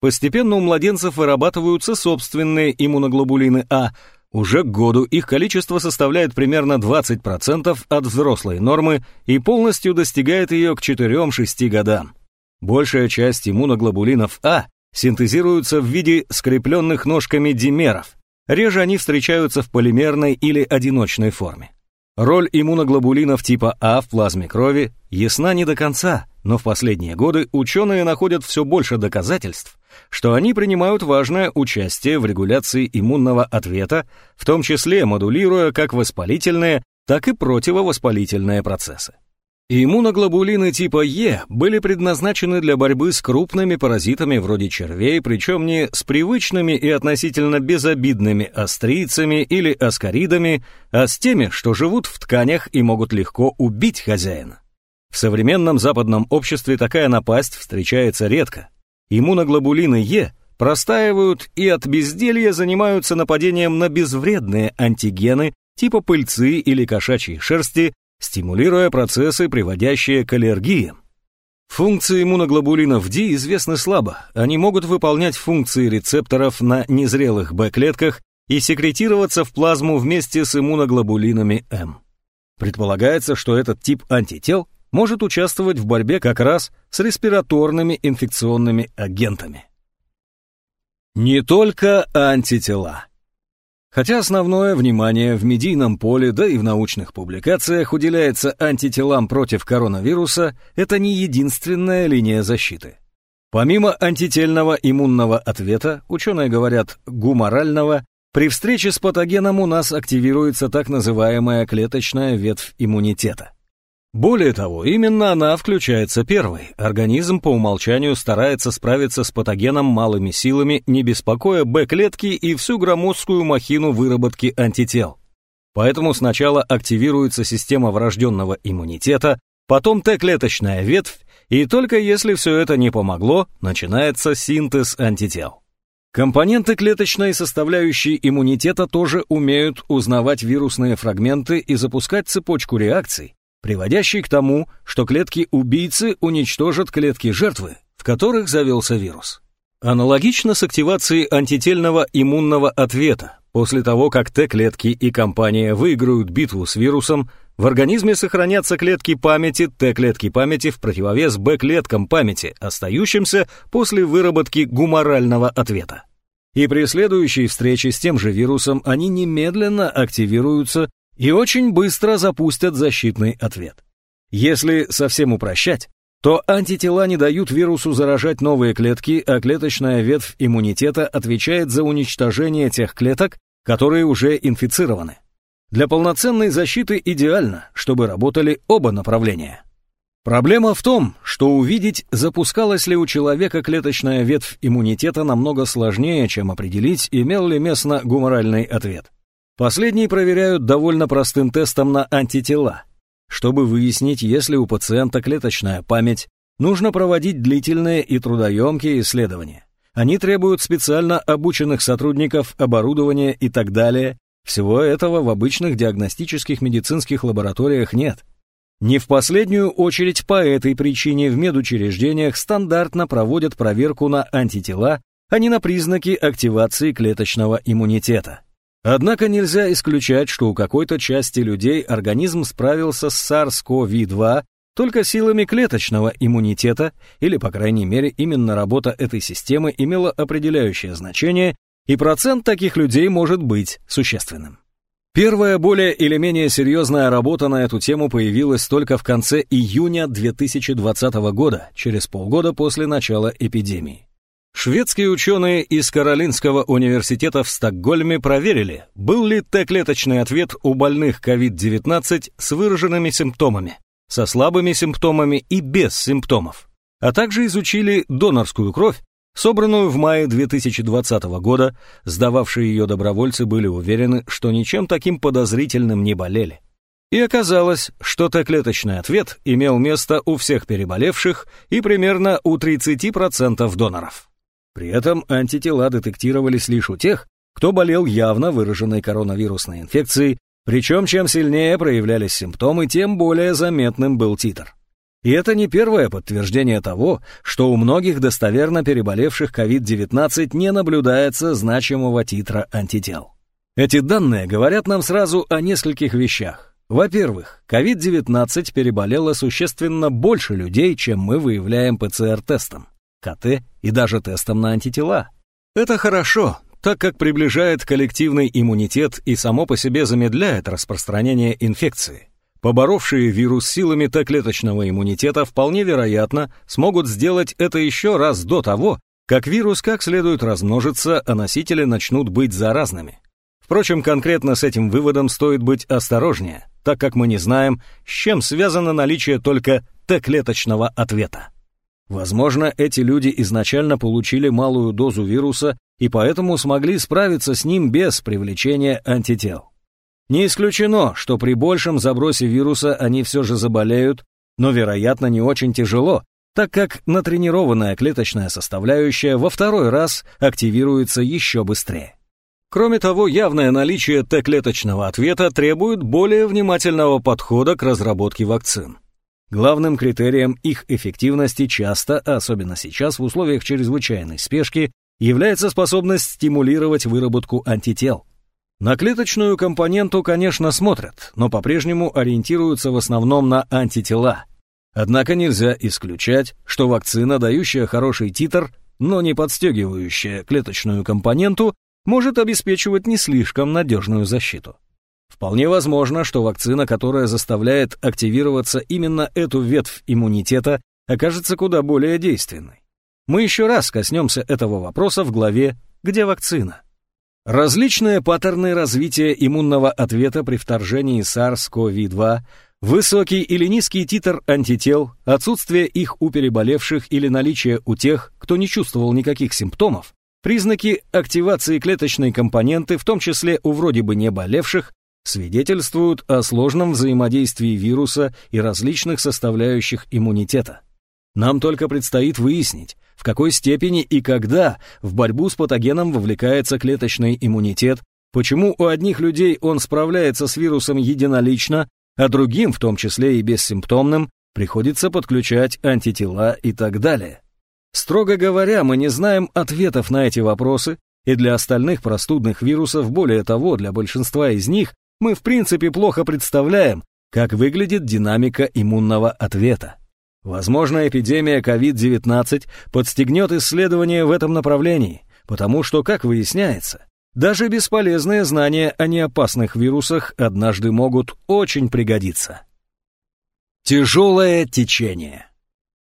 Постепенно у младенцев вырабатываются собственные иммуноглобулины А. Уже к году их количество составляет примерно 20% от взрослой нормы и полностью достигает ее к 4-6 годам. Большая часть иммуноглобулинов А синтезируются в виде скрепленных ножками димеров. Реже они встречаются в полимерной или одиночной форме. Роль иммуноглобулинов типа А в плазме крови ясна не до конца, но в последние годы ученые находят все больше доказательств, что они принимают важное участие в регуляции иммунного ответа, в том числе модулируя как воспалительные, так и противовоспалительные процессы. Иммуноглобулины типа Е были предназначены для борьбы с крупными паразитами вроде червей, причем не с привычными и относительно безобидными астрийцами или аскаридами, а с теми, что живут в тканях и могут легко убить хозяина. В современном западном обществе такая напасть встречается редко. Иммуноглобулины Е простаивают и от безделья занимаются нападением на безвредные антигены типа пыльцы или кошачьей шерсти, стимулируя процессы, приводящие к аллергиям. Функции иммуноглобулинов D известны слабо. Они могут выполнять функции рецепторов на незрелых Б-клетках и секретироваться в плазму вместе с иммуноглобулинами М. Предполагается, что этот тип антител может участвовать в борьбе как раз с респираторными инфекционными агентами. Не только антитела. Хотя основное внимание в медийном поле, да и в научных публикациях уделяется антителам против коронавируса, это не единственная линия защиты. Помимо антительного иммунного ответа, ученые говорят гуморального, при встрече с патогеном у нас активируется так называемая клеточная ветвь иммунитета. Более того, именно она включается первой. Организм по умолчанию старается справиться с патогеном малыми силами, не беспокоя Б-клетки и всю громоздкую махину выработки антител. Поэтому сначала активируется система врожденного иммунитета, потом Т-клеточная ветвь, и только если все это не помогло, начинается синтез антител. Компоненты клеточной составляющей иммунитета тоже умеют узнавать вирусные фрагменты и запускать цепочку реакций, приводящий к тому, что клетки-убийцы уничтожат клетки жертвы, в которых завелся вирус. Аналогично с активацией антительного иммунного ответа. После того, как Т-клетки и компания выиграют битву с вирусом, в организме сохранятся клетки памяти, Т-клетки памяти в противовес Б-клеткам памяти, остающимся после выработки гуморального ответа. И при следующей встрече с тем же вирусом они немедленно активируются и очень быстро запустят защитный ответ. Если совсем упрощать, то антитела не дают вирусу заражать новые клетки, а клеточная ветвь иммунитета отвечает за уничтожение тех клеток, которые уже инфицированы. Для полноценной защиты идеально, чтобы работали оба направления. Проблема в том, что увидеть, запускалась ли у человека клеточная ветвь иммунитета намного сложнее, чем определить, имел ли местно гуморальный ответ. Последний проверяют довольно простым тестом на антитела. Чтобы выяснить, есть ли у пациента клеточная память, нужно проводить длительные и трудоемкие исследования. Они требуют специально обученных сотрудников, оборудования и так далее, всего этого в обычных диагностических медицинских лабораториях нет. Не в последнюю очередь по этой причине в медучреждениях стандартно проводят проверку на антитела, а не на признаки активации клеточного иммунитета. Однако нельзя исключать, что у какой-то части людей организм справился с SARS-CoV-2 только силами клеточного иммунитета, или, по крайней мере, именно работа этой системы имела определяющее значение и процент таких людей может быть существенным. Первая более или менее серьезная работа на эту тему появилась только в конце июня 2020 года, через полгода после начала эпидемии. Шведские ученые из Каролинского университета в Стокгольме проверили, был ли Т-клеточный ответ у больных COVID-19 с выраженными симптомами, со слабыми симптомами и без симптомов, а также изучили донорскую кровь, собранную в мае 2020 года, сдававшие ее добровольцы были уверены, что ничем таким подозрительным не болели. И оказалось, что Т-клеточный ответ имел место у всех переболевших и примерно у 30% доноров. При этом антитела детектировались лишь у тех, кто болел явно выраженной коронавирусной инфекцией, причем чем сильнее проявлялись симптомы, тем более заметным был титр. И это не первое подтверждение того, что у многих достоверно переболевших COVID-19 не наблюдается значимого титра антител. Эти данные говорят нам сразу о нескольких вещах. Во-первых, COVID-19 переболело существенно больше людей, чем мы выявляем ПЦР-тестом, КТ и даже тестом на антитела. Это хорошо, так как приближает коллективный иммунитет и само по себе замедляет распространение инфекции. Поборовшие вирус силами Т-клеточного иммунитета вполне вероятно смогут сделать это еще раз до того, как вирус как следует размножится, а носители начнут быть заразными. Впрочем, конкретно с этим выводом стоит быть осторожнее, так как мы не знаем, с чем связано наличие только Т-клеточного ответа. Возможно, эти люди изначально получили малую дозу вируса и поэтому смогли справиться с ним без привлечения антител. Не исключено, что при большем забросе вируса они все же заболеют, но, вероятно, не очень тяжело, так как натренированная клеточная составляющая во второй раз активируется еще быстрее. Кроме того, явное наличие Т-клеточного ответа требует более внимательного подхода к разработке вакцин. Главным критерием их эффективности часто, особенно сейчас в условиях чрезвычайной спешки, является способность стимулировать выработку антител. На клеточную компоненту, конечно, смотрят, но по-прежнему ориентируются в основном на антитела. Однако нельзя исключать, что вакцина, дающая хороший титр, но не подстегивающая клеточную компоненту, может обеспечивать не слишком надежную защиту. Вполне возможно, что вакцина, которая заставляет активироваться именно эту ветвь иммунитета, окажется куда более действенной. Мы еще раз коснемся этого вопроса в главе «Где вакцина?». Различные паттерны развития иммунного ответа при вторжении SARS-CoV-2, высокий или низкий титр антител, отсутствие их у переболевших или наличие у тех, кто не чувствовал никаких симптомов, признаки активации клеточной компоненты, в том числе у вроде бы не болевших, свидетельствуют о сложном взаимодействии вируса и различных составляющих иммунитета. Нам только предстоит выяснить, в какой степени и когда в борьбу с патогеном вовлекается клеточный иммунитет, почему у одних людей он справляется с вирусом единолично, а другим, в том числе и бессимптомным, приходится подключать антитела и так далее. Строго говоря, мы не знаем ответов на эти вопросы, И для остальных простудных вирусов, более того, для большинства из них, мы в принципе плохо представляем, как выглядит динамика иммунного ответа. Возможно, эпидемия COVID-19 подстегнет исследования в этом направлении, потому что, как выясняется, даже бесполезные знания о неопасных вирусах однажды могут очень пригодиться. Тяжелое течение.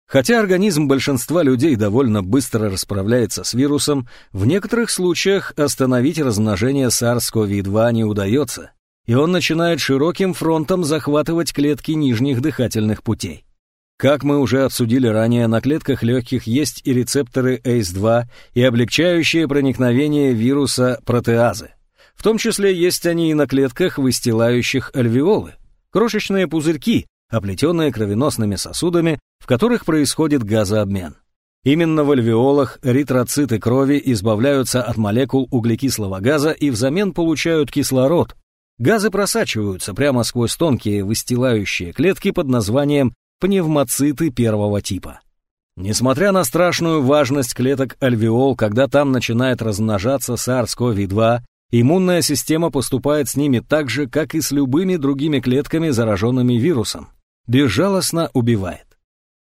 Хотя организм большинства людей довольно быстро расправляется с вирусом, в некоторых случаях остановить размножение SARS-CoV-2 не удается, и он начинает широким фронтом захватывать клетки нижних дыхательных путей. Как мы уже обсудили ранее, на клетках легких есть и рецепторы ACE2, и облегчающие проникновение вируса протеазы. В том числе есть они и на клетках, выстилающих альвеолы. Крошечные пузырьки, оплетенные кровеносными сосудами, в которых происходит газообмен. Именно в альвеолах эритроциты крови избавляются от молекул углекислого газа и взамен получают кислород. Газы просачиваются прямо сквозь тонкие выстилающие клетки под названием пневмоциты первого типа. Несмотря на страшную важность клеток альвеол, когда там начинает размножаться SARS-CoV-2, иммунная система поступает с ними так же, как и с любыми другими клетками, зараженными вирусом. Безжалостно убивает.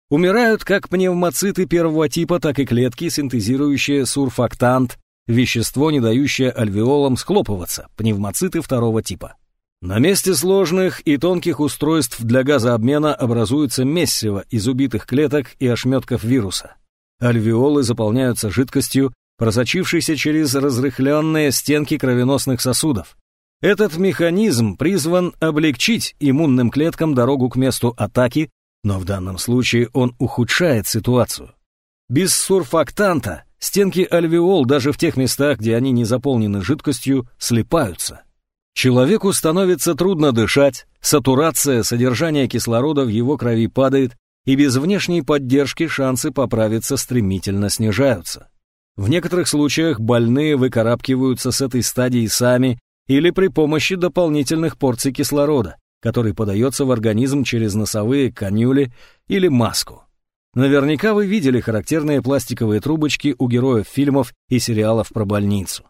Умирают как пневмоциты первого типа, так и клетки, синтезирующие сурфактант, вещество, не дающее альвеолам схлопываться, пневмоциты второго типа. На месте сложных и тонких устройств для газообмена образуется мессиво из убитых клеток и ошметков вируса. Альвеолы заполняются жидкостью, просочившейся через разрыхленные стенки кровеносных сосудов. Этот механизм призван облегчить иммунным клеткам дорогу к месту атаки, но в данном случае он ухудшает ситуацию. Без сурфактанта стенки альвеол даже в тех местах, где они не заполнены жидкостью, слипаются. Человеку становится трудно дышать, сатурация, содержание кислорода в его крови падает, и без внешней поддержки шансы поправиться стремительно снижаются. В некоторых случаях больные выкарабкиваются с этой стадии сами или при помощи дополнительных порций кислорода, который подается в организм через носовые канюли или маску. Наверняка вы видели характерные пластиковые трубочки у героев фильмов и сериалов про больницу.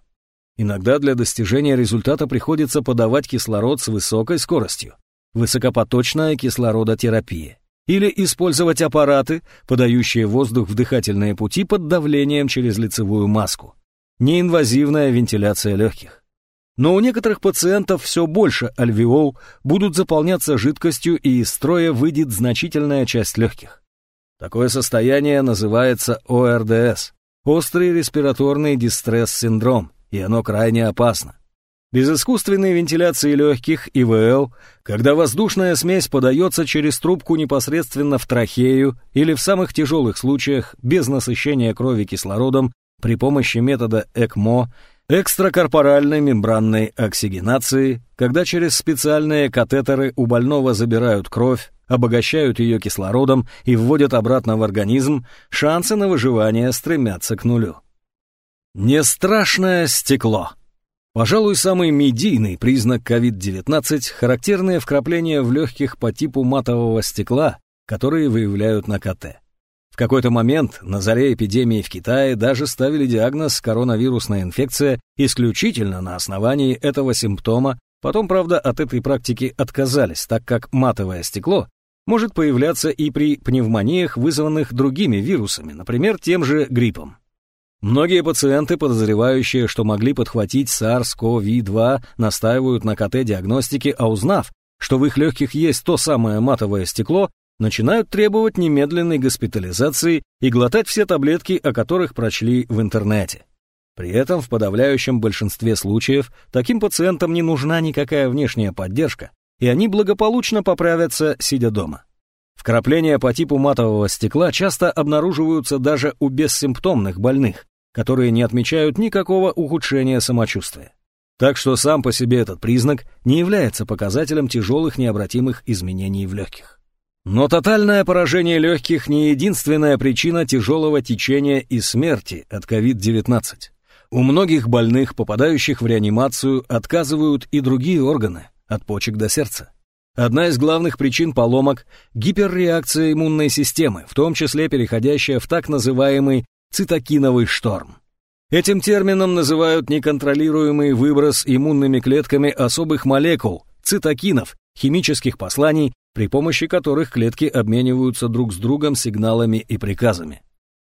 Иногда для достижения результата приходится подавать кислород с высокой скоростью, высокопоточная кислородотерапия, или использовать аппараты, подающие воздух в дыхательные пути под давлением через лицевую маску, неинвазивная вентиляция легких. Но у некоторых пациентов все больше альвеол будут заполняться жидкостью и из строя выйдет значительная часть легких. Такое состояние называется ОРДС – острый респираторный дистресс-синдром, и оно крайне опасно. Без искусственной вентиляции легких, ИВЛ, когда воздушная смесь подается через трубку непосредственно в трахею или в самых тяжелых случаях без насыщения крови кислородом при помощи метода ЭКМО, экстракорпоральной мембранной оксигенации, когда через специальные катетеры у больного забирают кровь, обогащают ее кислородом и вводят обратно в организм, шансы на выживание стремятся к нулю. Не страшное стекло. Пожалуй, самый медийный признак COVID-19 – характерные вкрапления в легких по типу матового стекла, которые выявляют на КТ. В какой-то момент на заре эпидемии в Китае даже ставили диагноз коронавирусная инфекция исключительно на основании этого симптома, потом, правда, от этой практики отказались, так как матовое стекло может появляться и при пневмониях, вызванных другими вирусами, например, тем же гриппом. Многие пациенты, подозревающие, что могли подхватить SARS-CoV-2, настаивают на КТ-диагностике, а узнав, что в их легких есть то самое матовое стекло, начинают требовать немедленной госпитализации и глотать все таблетки, о которых прочли в интернете. При этом в подавляющем большинстве случаев таким пациентам не нужна никакая внешняя поддержка, и они благополучно поправятся, сидя дома. Вкрапления по типу матового стекла часто обнаруживаются даже у бессимптомных больных, которые не отмечают никакого ухудшения самочувствия. Так что сам по себе этот признак не является показателем тяжелых необратимых изменений в легких. Но тотальное поражение легких не единственная причина тяжелого течения и смерти от COVID-19. У многих больных, попадающих в реанимацию, отказывают и другие органы, от почек до сердца. Одна из главных причин поломок – гиперреакция иммунной системы, в том числе переходящая в так называемый цитокиновый шторм. Этим термином называют неконтролируемый выброс иммунными клетками особых молекул, цитокинов, химических посланий, при помощи которых клетки обмениваются друг с другом сигналами и приказами.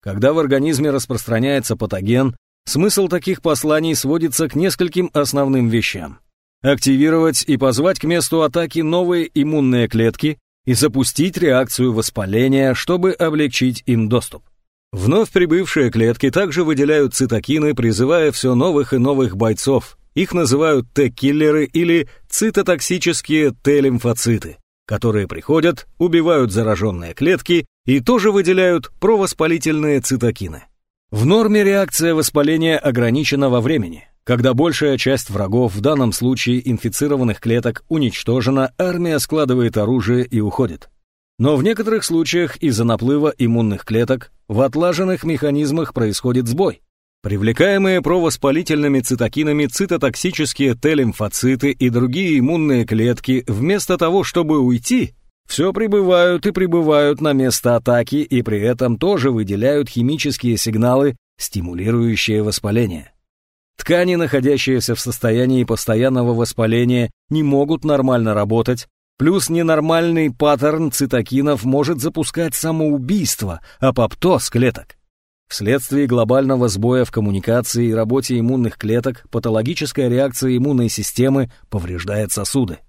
Когда в организме распространяется патоген, смысл таких посланий сводится к нескольким основным вещам. Активировать и позвать к месту атаки новые иммунные клетки и запустить реакцию воспаления, чтобы облегчить им доступ. Вновь прибывшие клетки также выделяют цитокины, призывая все новых и новых бойцов. Их называют Т-киллеры или цитотоксические Т-лимфоциты, которые приходят, убивают зараженные клетки и тоже выделяют провоспалительные цитокины. В норме реакция воспаления ограничена во времени. Когда большая часть врагов, в данном случае инфицированных клеток, уничтожена, армия складывает оружие и уходит. Но в некоторых случаях из-за наплыва иммунных клеток в отлаженных механизмах происходит сбой. Привлекаемые провоспалительными цитокинами цитотоксические Т-лимфоциты и другие иммунные клетки, вместо того, чтобы уйти, все прибывают и прибывают на место атаки и при этом тоже выделяют химические сигналы, стимулирующие воспаление. Ткани, находящиеся в состоянии постоянного воспаления, не могут нормально работать, Плюс ненормальный паттерн цитокинов может запускать самоубийство, апоптоз клеток. Вследствие глобального сбоя в коммуникации и работе иммунных клеток патологическая реакция иммунной системы повреждает сосуды.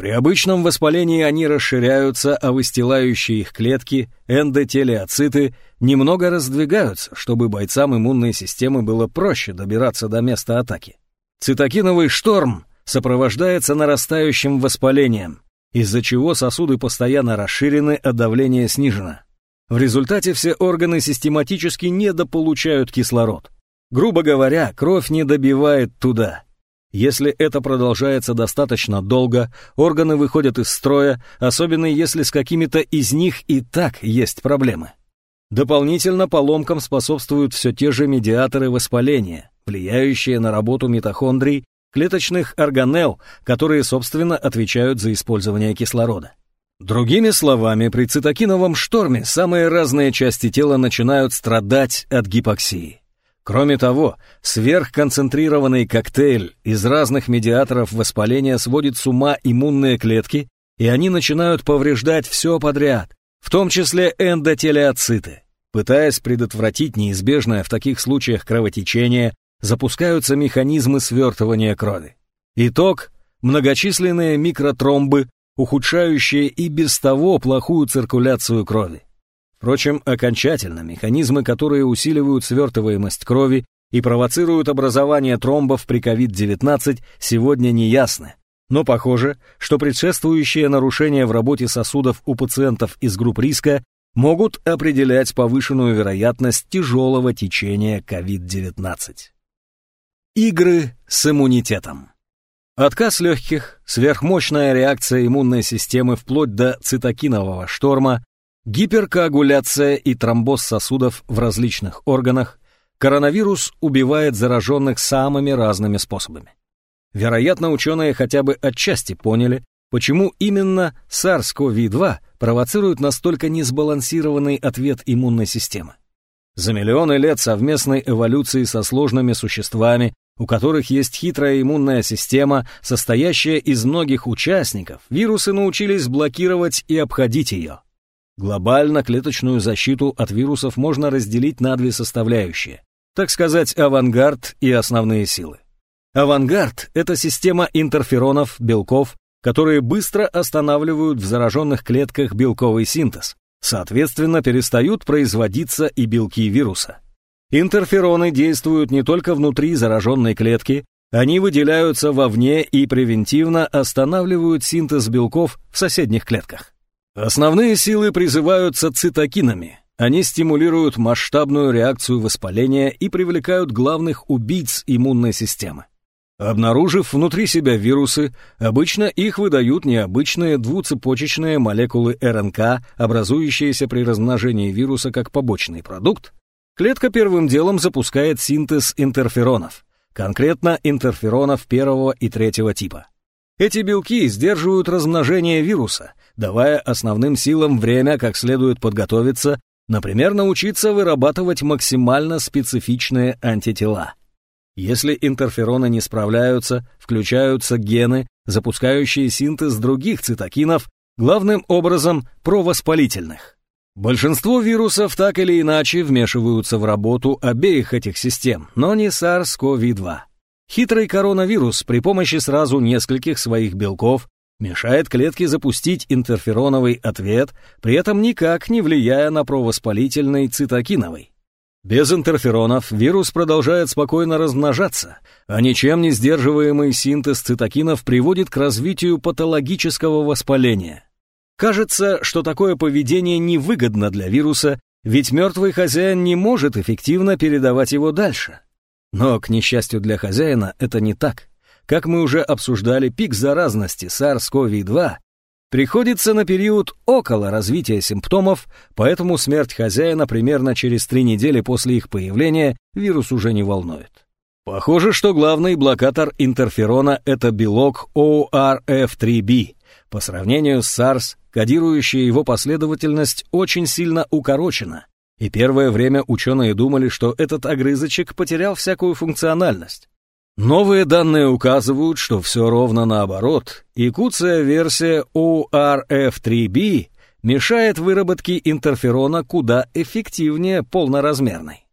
При обычном воспалении они расширяются, а выстилающие их клетки, эндотелеоциты, немного раздвигаются, чтобы бойцам иммунной системы было проще добираться до места атаки. Цитокиновый шторм сопровождается нарастающим воспалением, из-за чего сосуды постоянно расширены, а давление снижено. В результате все органы систематически недополучают кислород. Грубо говоря, кровь не добивает туда. Если это продолжается достаточно долго, органы выходят из строя, особенно если с какими-то из них и так есть проблемы. Дополнительно поломкам способствуют все те же медиаторы воспаления, влияющие на работу митохондрий клеточных органелл, которые, собственно, отвечают за использование кислорода. Другими словами, при цитокиновом шторме самые разные части тела начинают страдать от гипоксии. Кроме того, сверхконцентрированный коктейль из разных медиаторов воспаления сводит с ума иммунные клетки, и они начинают повреждать все подряд, в том числе эндотелеоциты. Пытаясь предотвратить неизбежное в таких случаях кровотечение, запускаются механизмы свертывания крови. Итог – многочисленные микротромбы, ухудшающие и без того плохую циркуляцию крови. Впрочем, окончательно механизмы, которые усиливают свертываемость крови и провоцируют образование тромбов при COVID-19, сегодня не ясны. Но похоже, что предшествующие нарушения в работе сосудов у пациентов из групп риска могут определять повышенную вероятность тяжелого течения COVID-19. Игры с иммунитетом. Отказ легких, сверхмощная реакция иммунной системы вплоть до цитокинового шторма, гиперкоагуляция и тромбоз сосудов в различных органах, коронавирус убивает зараженных самыми разными способами. Вероятно, ученые хотя бы отчасти поняли, почему именно SARS-CoV-2 провоцирует настолько несбалансированный ответ иммунной системы. За миллионы лет совместной эволюции со сложными существами, у которых есть хитрая иммунная система, состоящая из многих участников, вирусы научились блокировать и обходить ее. Глобально клеточную защиту от вирусов можно разделить на две составляющие, так сказать, авангард и основные силы. Авангард – это система интерферонов, белков, которые быстро останавливают в зараженных клетках белковый синтез, Соответственно, перестают производиться и белки вируса. Интерфероны действуют не только внутри зараженной клетки, они выделяются вовне и превентивно останавливают синтез белков в соседних клетках. Основные силы призываются цитокинами. Они стимулируют масштабную реакцию воспаления и привлекают главных убийц иммунной системы. Обнаружив внутри себя вирусы, обычно их выдают необычные двуцепочечные молекулы РНК, образующиеся при размножении вируса как побочный продукт. Клетка первым делом запускает синтез интерферонов, конкретно интерферонов первого и третьего типа. Эти белки сдерживают размножение вируса, давая основным силам время как следует подготовиться, Например, научиться вырабатывать максимально специфичные антитела. Если интерфероны не справляются, включаются гены, запускающие синтез других цитокинов, главным образом провоспалительных. Большинство вирусов так или иначе вмешиваются в работу обеих этих систем, но не SARS-CoV-2. Хитрый коронавирус при помощи сразу нескольких своих белков мешает клетке запустить интерфероновый ответ, при этом никак не влияя на провоспалительный цитокиновый. Без интерферонов вирус продолжает спокойно размножаться, а ничем не сдерживаемый синтез цитокинов приводит к развитию патологического воспаления. Кажется, что такое поведение невыгодно для вируса, ведь мертвый хозяин не может эффективно передавать его дальше. Но, к несчастью для хозяина, это не так. Как мы уже обсуждали, пик заразности SARS-CoV-2 приходится на период около развития симптомов, поэтому смерть хозяина примерно через три недели после их появления вирус уже не волнует. Похоже, что главный блокатор интерферона – это белок ORF3b. По сравнению с SARS, кодирующая его последовательность очень сильно укорочена, и первое время ученые думали, что этот огрызочек потерял всякую функциональность. Новые данные указывают, что все ровно наоборот, и куция версия ORF3b мешает выработке интерферона куда эффективнее полноразмерной.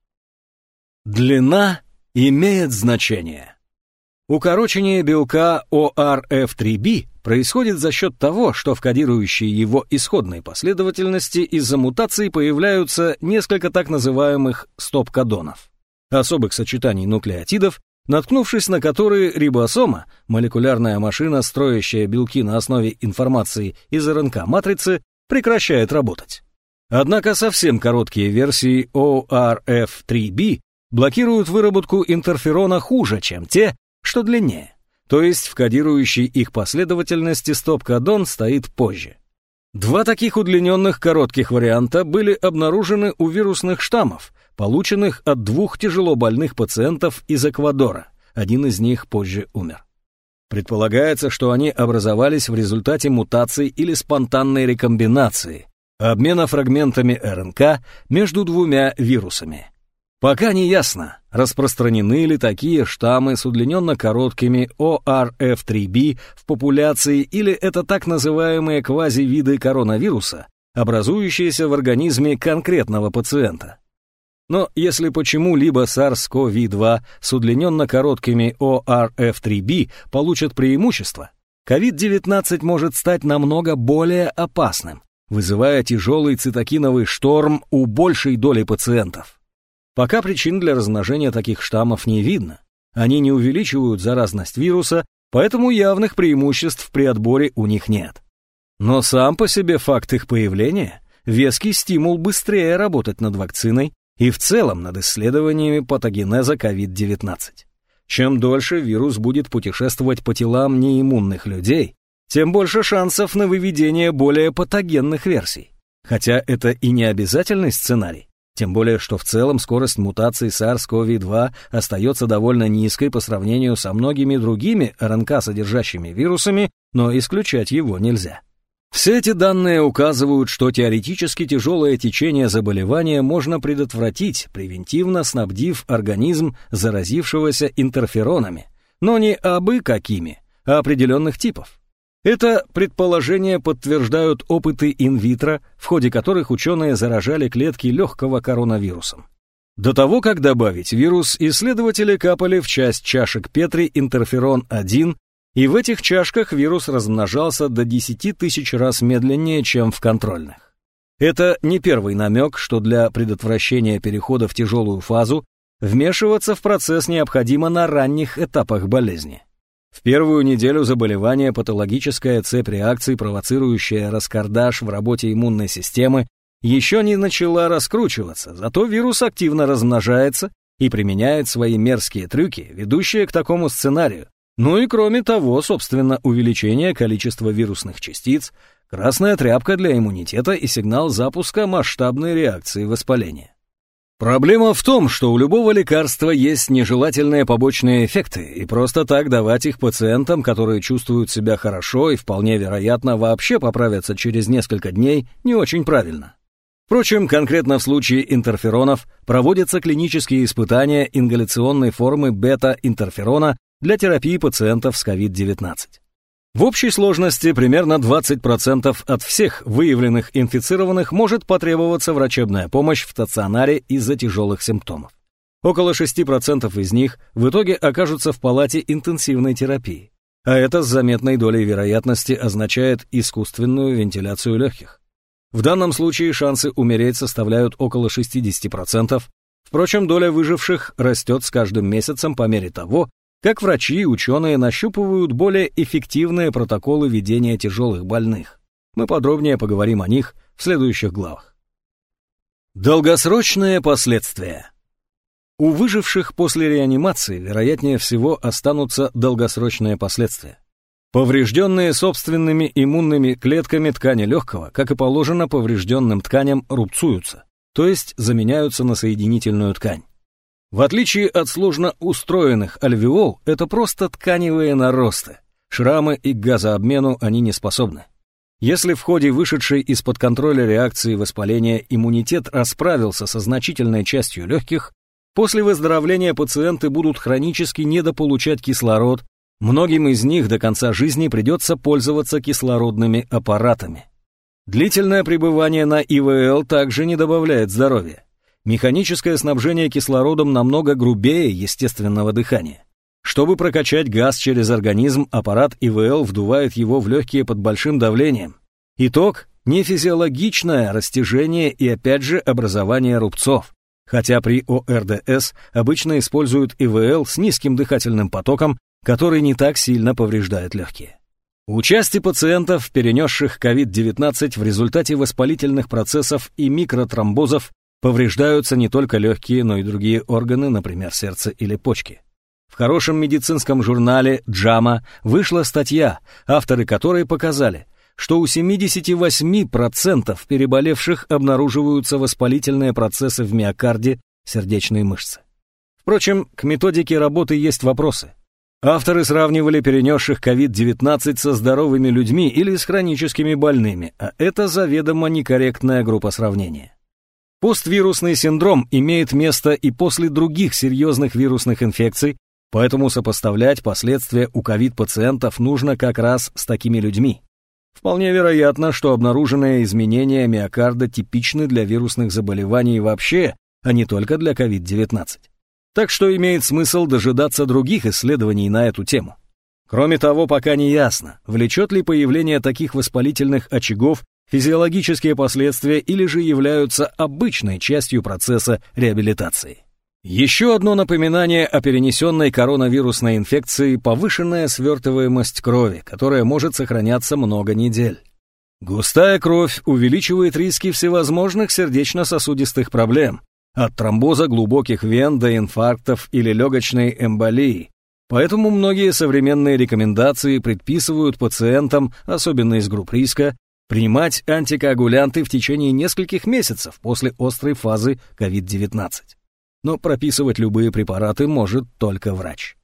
Длина имеет значение. Укорочение белка ORF3b происходит за счет того, что в кодирующей его исходной последовательности из-за мутаций появляются несколько так называемых стоп-кодонов, особых сочетаний нуклеотидов, наткнувшись на которые рибосома, молекулярная машина, строящая белки на основе информации из РНК-матрицы, прекращает работать. Однако совсем короткие версии ORF3b блокируют выработку интерферона хуже, чем те, что длиннее. То есть в кодирующей их последовательности стоп-кодон стоит позже. Два таких удлиненных коротких варианта были обнаружены у вирусных штаммов, полученных от двух тяжело больных пациентов из Эквадора. Один из них позже умер. Предполагается, что они образовались в результате мутаций или спонтанной рекомбинации, обмена фрагментами РНК между двумя вирусами. Пока не ясно, распространены ли такие штаммы с удлиненно короткими ORF3b в популяции или это так называемые квазивиды коронавируса, образующиеся в организме конкретного пациента. Но если почему-либо SARS-CoV-2 с удлиненно короткими ORF3b получат преимущество, COVID-19 может стать намного более опасным, вызывая тяжелый цитокиновый шторм у большей доли пациентов. Пока причин для размножения таких штаммов не видно. Они не увеличивают заразность вируса, поэтому явных преимуществ при отборе у них нет. Но сам по себе факт их появления – веский стимул быстрее работать над вакциной и в целом над исследованиями патогенеза COVID-19. Чем дольше вирус будет путешествовать по телам неиммунных людей, тем больше шансов на выведение более патогенных версий. Хотя это и не обязательный сценарий, тем более что в целом скорость мутации SARS-CoV-2 остается довольно низкой по сравнению со многими другими РНК-содержащими вирусами, но исключать его нельзя. Все эти данные указывают, что теоретически тяжелое течение заболевания можно предотвратить, превентивно снабдив организм заразившегося интерферонами, но не абы какими, а определенных типов. Это предположение подтверждают опыты инвитро, в ходе которых ученые заражали клетки легкого коронавирусом. До того, как добавить вирус, исследователи капали в часть чашек Петри интерферон-1 и в этих чашках вирус размножался до 10 тысяч раз медленнее, чем в контрольных. Это не первый намек, что для предотвращения перехода в тяжелую фазу вмешиваться в процесс необходимо на ранних этапах болезни. В первую неделю заболевания патологическая цепь реакций, провоцирующая раскардаш в работе иммунной системы, еще не начала раскручиваться, зато вирус активно размножается и применяет свои мерзкие трюки, ведущие к такому сценарию, ну и кроме того, собственно, увеличение количества вирусных частиц, красная тряпка для иммунитета и сигнал запуска масштабной реакции воспаления. Проблема в том, что у любого лекарства есть нежелательные побочные эффекты, и просто так давать их пациентам, которые чувствуют себя хорошо и вполне вероятно вообще поправятся через несколько дней, не очень правильно. Впрочем, конкретно в случае интерферонов проводятся клинические испытания ингаляционной формы бета-интерферона для терапии пациентов с COVID-19. В общей сложности примерно 20% от всех выявленных инфицированных может потребоваться врачебная помощь в стационаре из-за тяжелых симптомов. Около 6% из них в итоге окажутся в палате интенсивной терапии, а это с заметной долей вероятности означает искусственную вентиляцию легких. В данном случае шансы умереть составляют около 60%. Впрочем, доля выживших растет с каждым месяцем по мере того, как врачи и ученые нащупывают более эффективные протоколы ведения тяжелых больных. Мы подробнее поговорим о них в следующих главах. Долгосрочные последствия. У выживших после реанимации, вероятнее всего, останутся долгосрочные последствия. Поврежденные собственными иммунными клетками ткани легкого, как и положено поврежденным тканям, рубцуются, то есть заменяются на соединительную ткань. В отличие от сложно устроенных альвеол, это просто тканевые наросты. Шрамы и к газообмену они не способны. Если в ходе вышедшей из-под контроля реакции воспаления иммунитет расправился со значительной частью легких, после выздоровления пациенты будут хронически недополучать кислород Многим из них до конца жизни придется пользоваться кислородными аппаратами. Длительное пребывание на ИВЛ также не добавляет здоровья. Механическое снабжение кислородом намного грубее естественного дыхания. Чтобы прокачать газ через организм, аппарат ИВЛ вдувает его в легкие под большим давлением. Итог – нефизиологичное растяжение и опять же образование рубцов. Хотя при ОРДС обычно используют ИВЛ с низким дыхательным потоком который не так сильно повреждает легкие. У части пациентов, перенесших COVID-19 в результате воспалительных процессов и микротромбозов, повреждаются не только легкие, но и другие органы, например, сердце или почки. В хорошем медицинском журнале «Джама» вышла статья, авторы которой показали, что у 78% переболевших обнаруживаются воспалительные процессы в миокарде сердечной мышцы. Впрочем, к методике работы есть вопросы. Авторы сравнивали перенесших COVID-19 со здоровыми людьми или с хроническими больными, а это заведомо некорректная группа сравнения. Поствирусный синдром имеет место и после других серьезных вирусных инфекций, поэтому сопоставлять последствия у ковид-пациентов нужно как раз с такими людьми. Вполне вероятно, что обнаруженные изменения миокарда типичны для вирусных заболеваний вообще, а не только для COVID-19 так что имеет смысл дожидаться других исследований на эту тему. Кроме того, пока не ясно, влечет ли появление таких воспалительных очагов физиологические последствия или же являются обычной частью процесса реабилитации. Еще одно напоминание о перенесенной коронавирусной инфекции – повышенная свертываемость крови, которая может сохраняться много недель. Густая кровь увеличивает риски всевозможных сердечно-сосудистых проблем, от тромбоза глубоких вен до инфарктов или легочной эмболии. Поэтому многие современные рекомендации предписывают пациентам, особенно из групп риска, принимать антикоагулянты в течение нескольких месяцев после острой фазы COVID-19. Но прописывать любые препараты может только врач.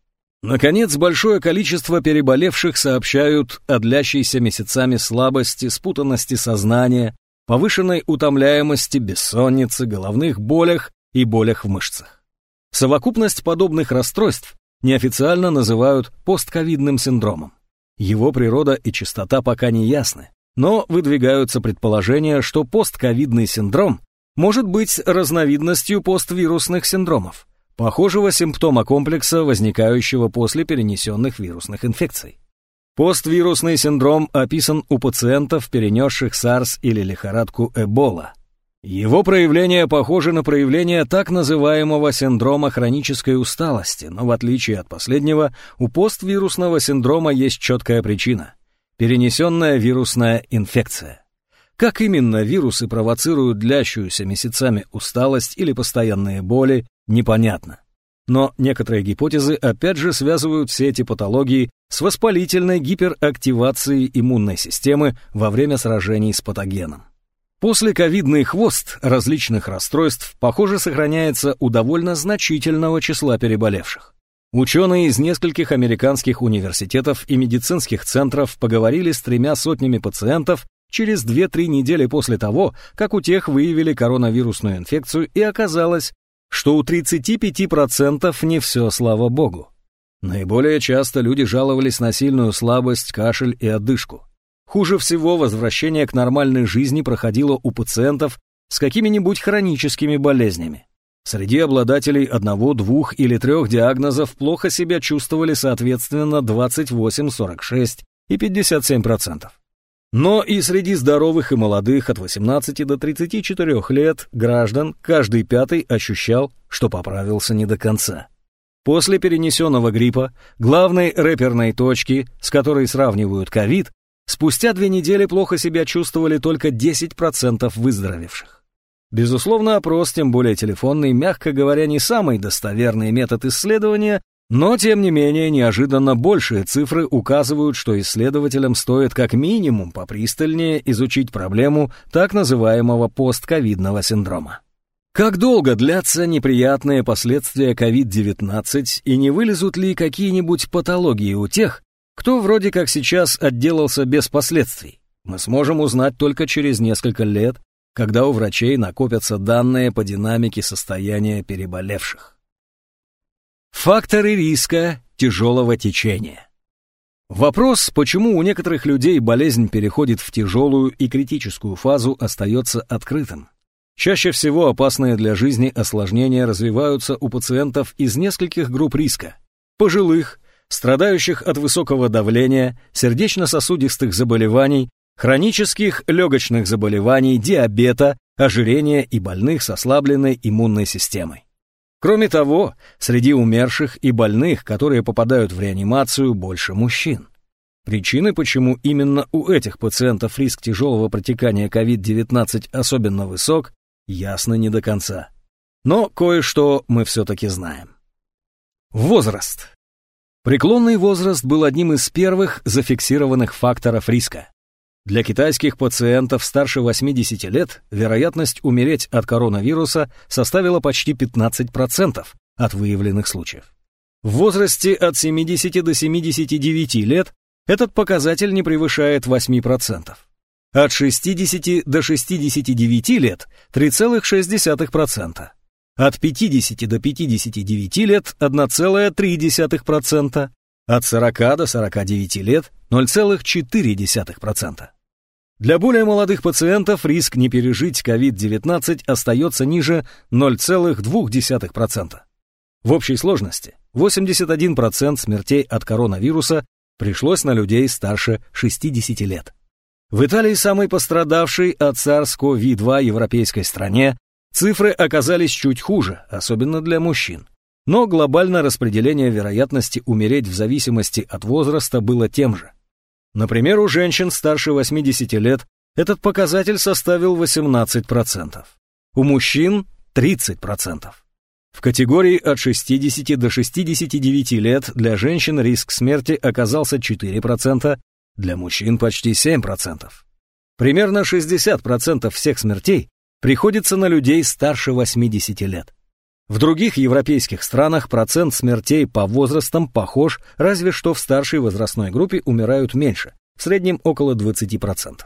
Наконец, большое количество переболевших сообщают о длящейся месяцами слабости, спутанности сознания, повышенной утомляемости, бессоннице, головных болях и болях в мышцах. Совокупность подобных расстройств неофициально называют постковидным синдромом. Его природа и частота пока не ясны, но выдвигаются предположения, что постковидный синдром может быть разновидностью поствирусных синдромов, похожего симптома комплекса, возникающего после перенесенных вирусных инфекций. Поствирусный синдром описан у пациентов, перенесших SARS или лихорадку Эбола. Его проявление похоже на проявление так называемого синдрома хронической усталости, но в отличие от последнего, у поствирусного синдрома есть четкая причина – перенесенная вирусная инфекция. Как именно вирусы провоцируют длящуюся месяцами усталость или постоянные боли, непонятно. Но некоторые гипотезы опять же связывают все эти патологии с воспалительной гиперактивацией иммунной системы во время сражений с патогеном. После ковидный хвост различных расстройств, похоже, сохраняется у довольно значительного числа переболевших. Ученые из нескольких американских университетов и медицинских центров поговорили с тремя сотнями пациентов, через 2-3 недели после того, как у тех выявили коронавирусную инфекцию и оказалось, что у 35% не все, слава богу. Наиболее часто люди жаловались на сильную слабость, кашель и одышку. Хуже всего возвращение к нормальной жизни проходило у пациентов с какими-нибудь хроническими болезнями. Среди обладателей одного, двух или трех диагнозов плохо себя чувствовали соответственно 28, 46 и 57%. Но и среди здоровых и молодых от 18 до 34 лет граждан каждый пятый ощущал, что поправился не до конца. После перенесенного гриппа, главной рэперной точки, с которой сравнивают ковид, спустя две недели плохо себя чувствовали только 10% выздоровевших. Безусловно, опрос, тем более телефонный, мягко говоря, не самый достоверный метод исследования, но, тем не менее, неожиданно большие цифры указывают, что исследователям стоит как минимум попристальнее изучить проблему так называемого постковидного синдрома. Как долго длятся неприятные последствия COVID-19 и не вылезут ли какие-нибудь патологии у тех, кто вроде как сейчас отделался без последствий? Мы сможем узнать только через несколько лет, когда у врачей накопятся данные по динамике состояния переболевших. Факторы риска тяжелого течения. Вопрос, почему у некоторых людей болезнь переходит в тяжелую и критическую фазу, остается открытым. Чаще всего опасные для жизни осложнения развиваются у пациентов из нескольких групп риска. Пожилых, страдающих от высокого давления, сердечно-сосудистых заболеваний, хронических легочных заболеваний, диабета, ожирения и больных с ослабленной иммунной системой. Кроме того, среди умерших и больных, которые попадают в реанимацию, больше мужчин. Причины, почему именно у этих пациентов риск тяжелого протекания COVID-19 особенно высок, ясно не до конца. Но кое-что мы все-таки знаем. Возраст. Преклонный возраст был одним из первых зафиксированных факторов риска. Для китайских пациентов старше 80 лет вероятность умереть от коронавируса составила почти 15% от выявленных случаев. В возрасте от 70 до 79 лет этот показатель не превышает 8%. От 60 до 69 лет 3,6%. От 50 до 59 лет 1,3%. От 40 до 49 лет 0,4%. Для более молодых пациентов риск не пережить COVID-19 остается ниже 0,2%. В общей сложности 81% смертей от коронавируса пришлось на людей старше 60 лет. В Италии, самой пострадавшей от SARS-CoV-2 европейской стране, цифры оказались чуть хуже, особенно для мужчин. Но глобальное распределение вероятности умереть в зависимости от возраста было тем же. Например, у женщин старше 80 лет этот показатель составил 18%, у мужчин 30%. В категории от 60 до 69 лет для женщин риск смерти оказался 4%, для мужчин почти 7%. Примерно 60% всех смертей приходится на людей старше 80 лет. В других европейских странах процент смертей по возрастам похож, разве что в старшей возрастной группе умирают меньше, в среднем около 20%.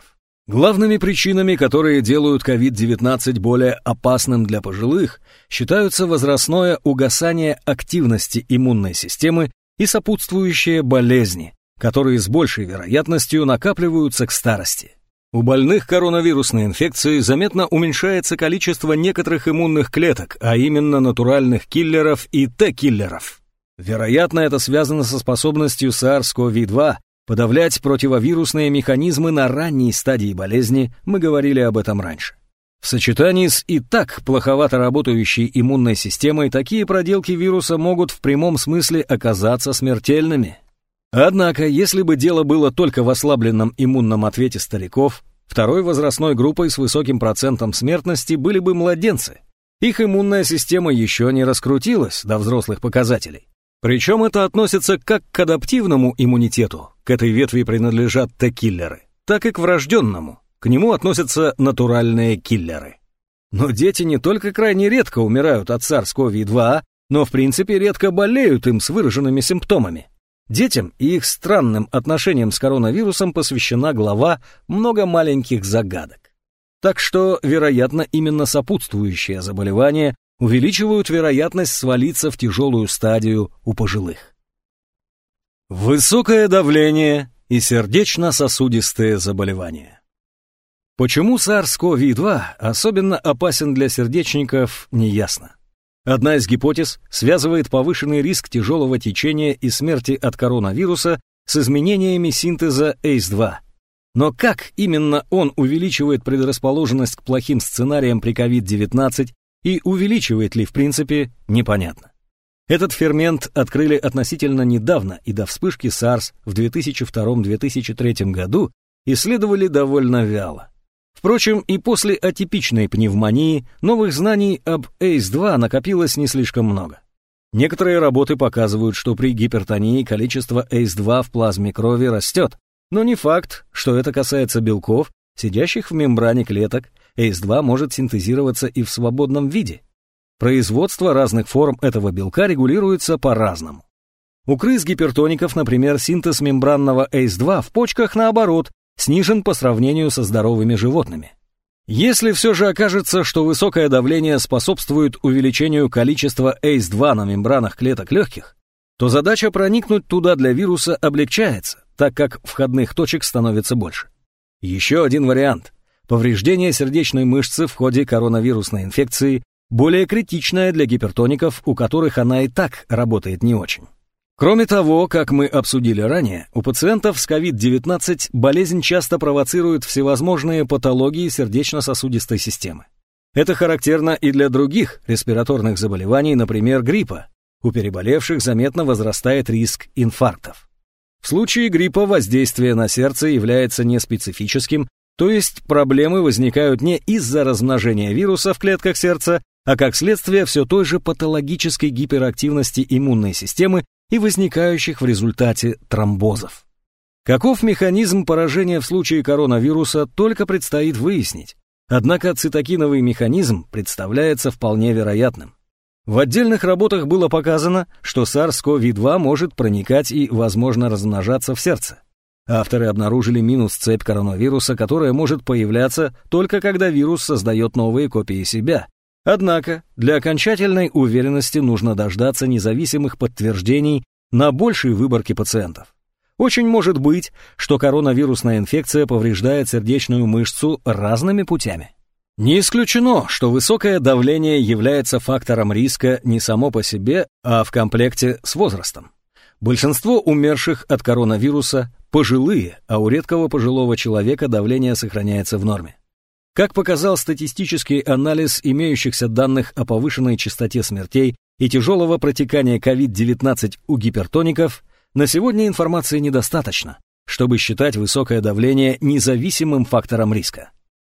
Главными причинами, которые делают COVID-19 более опасным для пожилых, считаются возрастное угасание активности иммунной системы и сопутствующие болезни, которые с большей вероятностью накапливаются к старости. У больных коронавирусной инфекцией заметно уменьшается количество некоторых иммунных клеток, а именно натуральных киллеров и Т-киллеров. Вероятно, это связано со способностью SARS-CoV-2 подавлять противовирусные механизмы на ранней стадии болезни, мы говорили об этом раньше. В сочетании с и так плоховато работающей иммунной системой такие проделки вируса могут в прямом смысле оказаться смертельными. Однако, если бы дело было только в ослабленном иммунном ответе стариков, второй возрастной группой с высоким процентом смертности были бы младенцы. Их иммунная система еще не раскрутилась до взрослых показателей. Причем это относится как к адаптивному иммунитету, к этой ветви принадлежат Т-киллеры, так и к врожденному, к нему относятся натуральные киллеры. Но дети не только крайне редко умирают от SARS-CoV-2, но в принципе редко болеют им с выраженными симптомами. Детям и их странным отношениям с коронавирусом посвящена глава «Много маленьких загадок». Так что, вероятно, именно сопутствующие заболевания увеличивают вероятность свалиться в тяжелую стадию у пожилых. Высокое давление и сердечно-сосудистые заболевания. Почему SARS-CoV-2 особенно опасен для сердечников, неясно. Одна из гипотез связывает повышенный риск тяжелого течения и смерти от коронавируса с изменениями синтеза ACE2. Но как именно он увеличивает предрасположенность к плохим сценариям при COVID-19 и увеличивает ли в принципе, непонятно. Этот фермент открыли относительно недавно и до вспышки SARS в 2002-2003 году исследовали довольно вяло. Впрочем, и после атипичной пневмонии новых знаний об ACE2 накопилось не слишком много. Некоторые работы показывают, что при гипертонии количество ACE2 в плазме крови растет, но не факт, что это касается белков, сидящих в мембране клеток, ACE2 может синтезироваться и в свободном виде. Производство разных форм этого белка регулируется по-разному. У крыс-гипертоников, например, синтез мембранного ACE2 в почках, наоборот, снижен по сравнению со здоровыми животными. Если все же окажется, что высокое давление способствует увеличению количества ACE2 на мембранах клеток легких, то задача проникнуть туда для вируса облегчается, так как входных точек становится больше. Еще один вариант. Повреждение сердечной мышцы в ходе коронавирусной инфекции более критичное для гипертоников, у которых она и так работает не очень. Кроме того, как мы обсудили ранее, у пациентов с COVID-19 болезнь часто провоцирует всевозможные патологии сердечно-сосудистой системы. Это характерно и для других респираторных заболеваний, например, гриппа. У переболевших заметно возрастает риск инфарктов. В случае гриппа воздействие на сердце является неспецифическим, то есть проблемы возникают не из-за размножения вируса в клетках сердца, а как следствие все той же патологической гиперактивности иммунной системы и возникающих в результате тромбозов. Каков механизм поражения в случае коронавируса, только предстоит выяснить. Однако цитокиновый механизм представляется вполне вероятным. В отдельных работах было показано, что SARS-CoV-2 может проникать и, возможно, размножаться в сердце. Авторы обнаружили минус-цепь коронавируса, которая может появляться только когда вирус создает новые копии себя, Однако для окончательной уверенности нужно дождаться независимых подтверждений на большей выборке пациентов. Очень может быть, что коронавирусная инфекция повреждает сердечную мышцу разными путями. Не исключено, что высокое давление является фактором риска не само по себе, а в комплекте с возрастом. Большинство умерших от коронавируса пожилые, а у редкого пожилого человека давление сохраняется в норме. Как показал статистический анализ имеющихся данных о повышенной частоте смертей и тяжелого протекания COVID-19 у гипертоников, на сегодня информации недостаточно, чтобы считать высокое давление независимым фактором риска.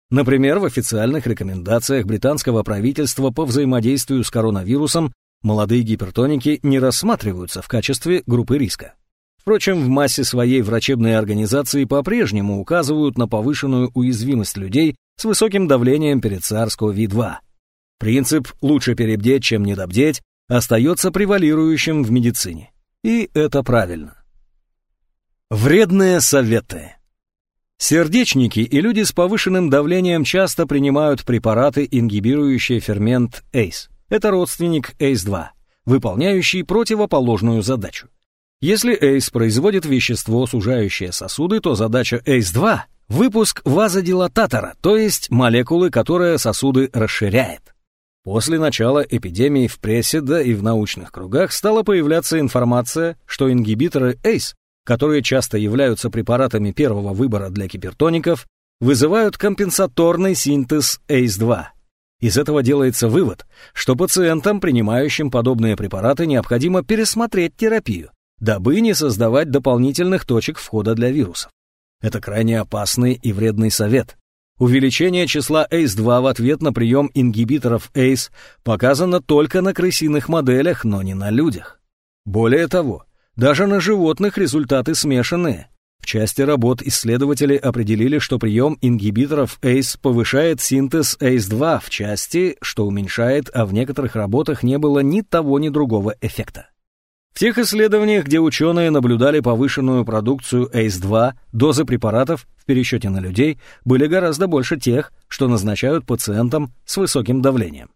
Например, в официальных рекомендациях британского правительства по взаимодействию с коронавирусом молодые гипертоники не рассматриваются в качестве группы риска. Впрочем, в массе своей врачебные организации по-прежнему указывают на повышенную уязвимость людей с высоким давлением перед SARS-CoV-2. Принцип «лучше перебдеть, чем недобдеть» остается превалирующим в медицине. И это правильно. Вредные советы. Сердечники и люди с повышенным давлением часто принимают препараты, ингибирующие фермент ACE. Это родственник ACE2, выполняющий противоположную задачу. Если ACE производит вещество, сужающее сосуды, то задача ACE2 Выпуск вазодилататора, то есть молекулы, которая сосуды расширяет. После начала эпидемии в прессе, да и в научных кругах стала появляться информация, что ингибиторы ACE, которые часто являются препаратами первого выбора для кипертоников, вызывают компенсаторный синтез ACE2. Из этого делается вывод, что пациентам, принимающим подобные препараты, необходимо пересмотреть терапию, дабы не создавать дополнительных точек входа для вирусов. Это крайне опасный и вредный совет. Увеличение числа ACE2 в ответ на прием ингибиторов ACE показано только на крысиных моделях, но не на людях. Более того, даже на животных результаты смешанные. В части работ исследователи определили, что прием ингибиторов ACE повышает синтез ACE2 в части, что уменьшает, а в некоторых работах не было ни того, ни другого эффекта. В тех исследованиях, где ученые наблюдали повышенную продукцию ACE2, дозы препаратов в пересчете на людей были гораздо больше тех, что назначают пациентам с высоким давлением.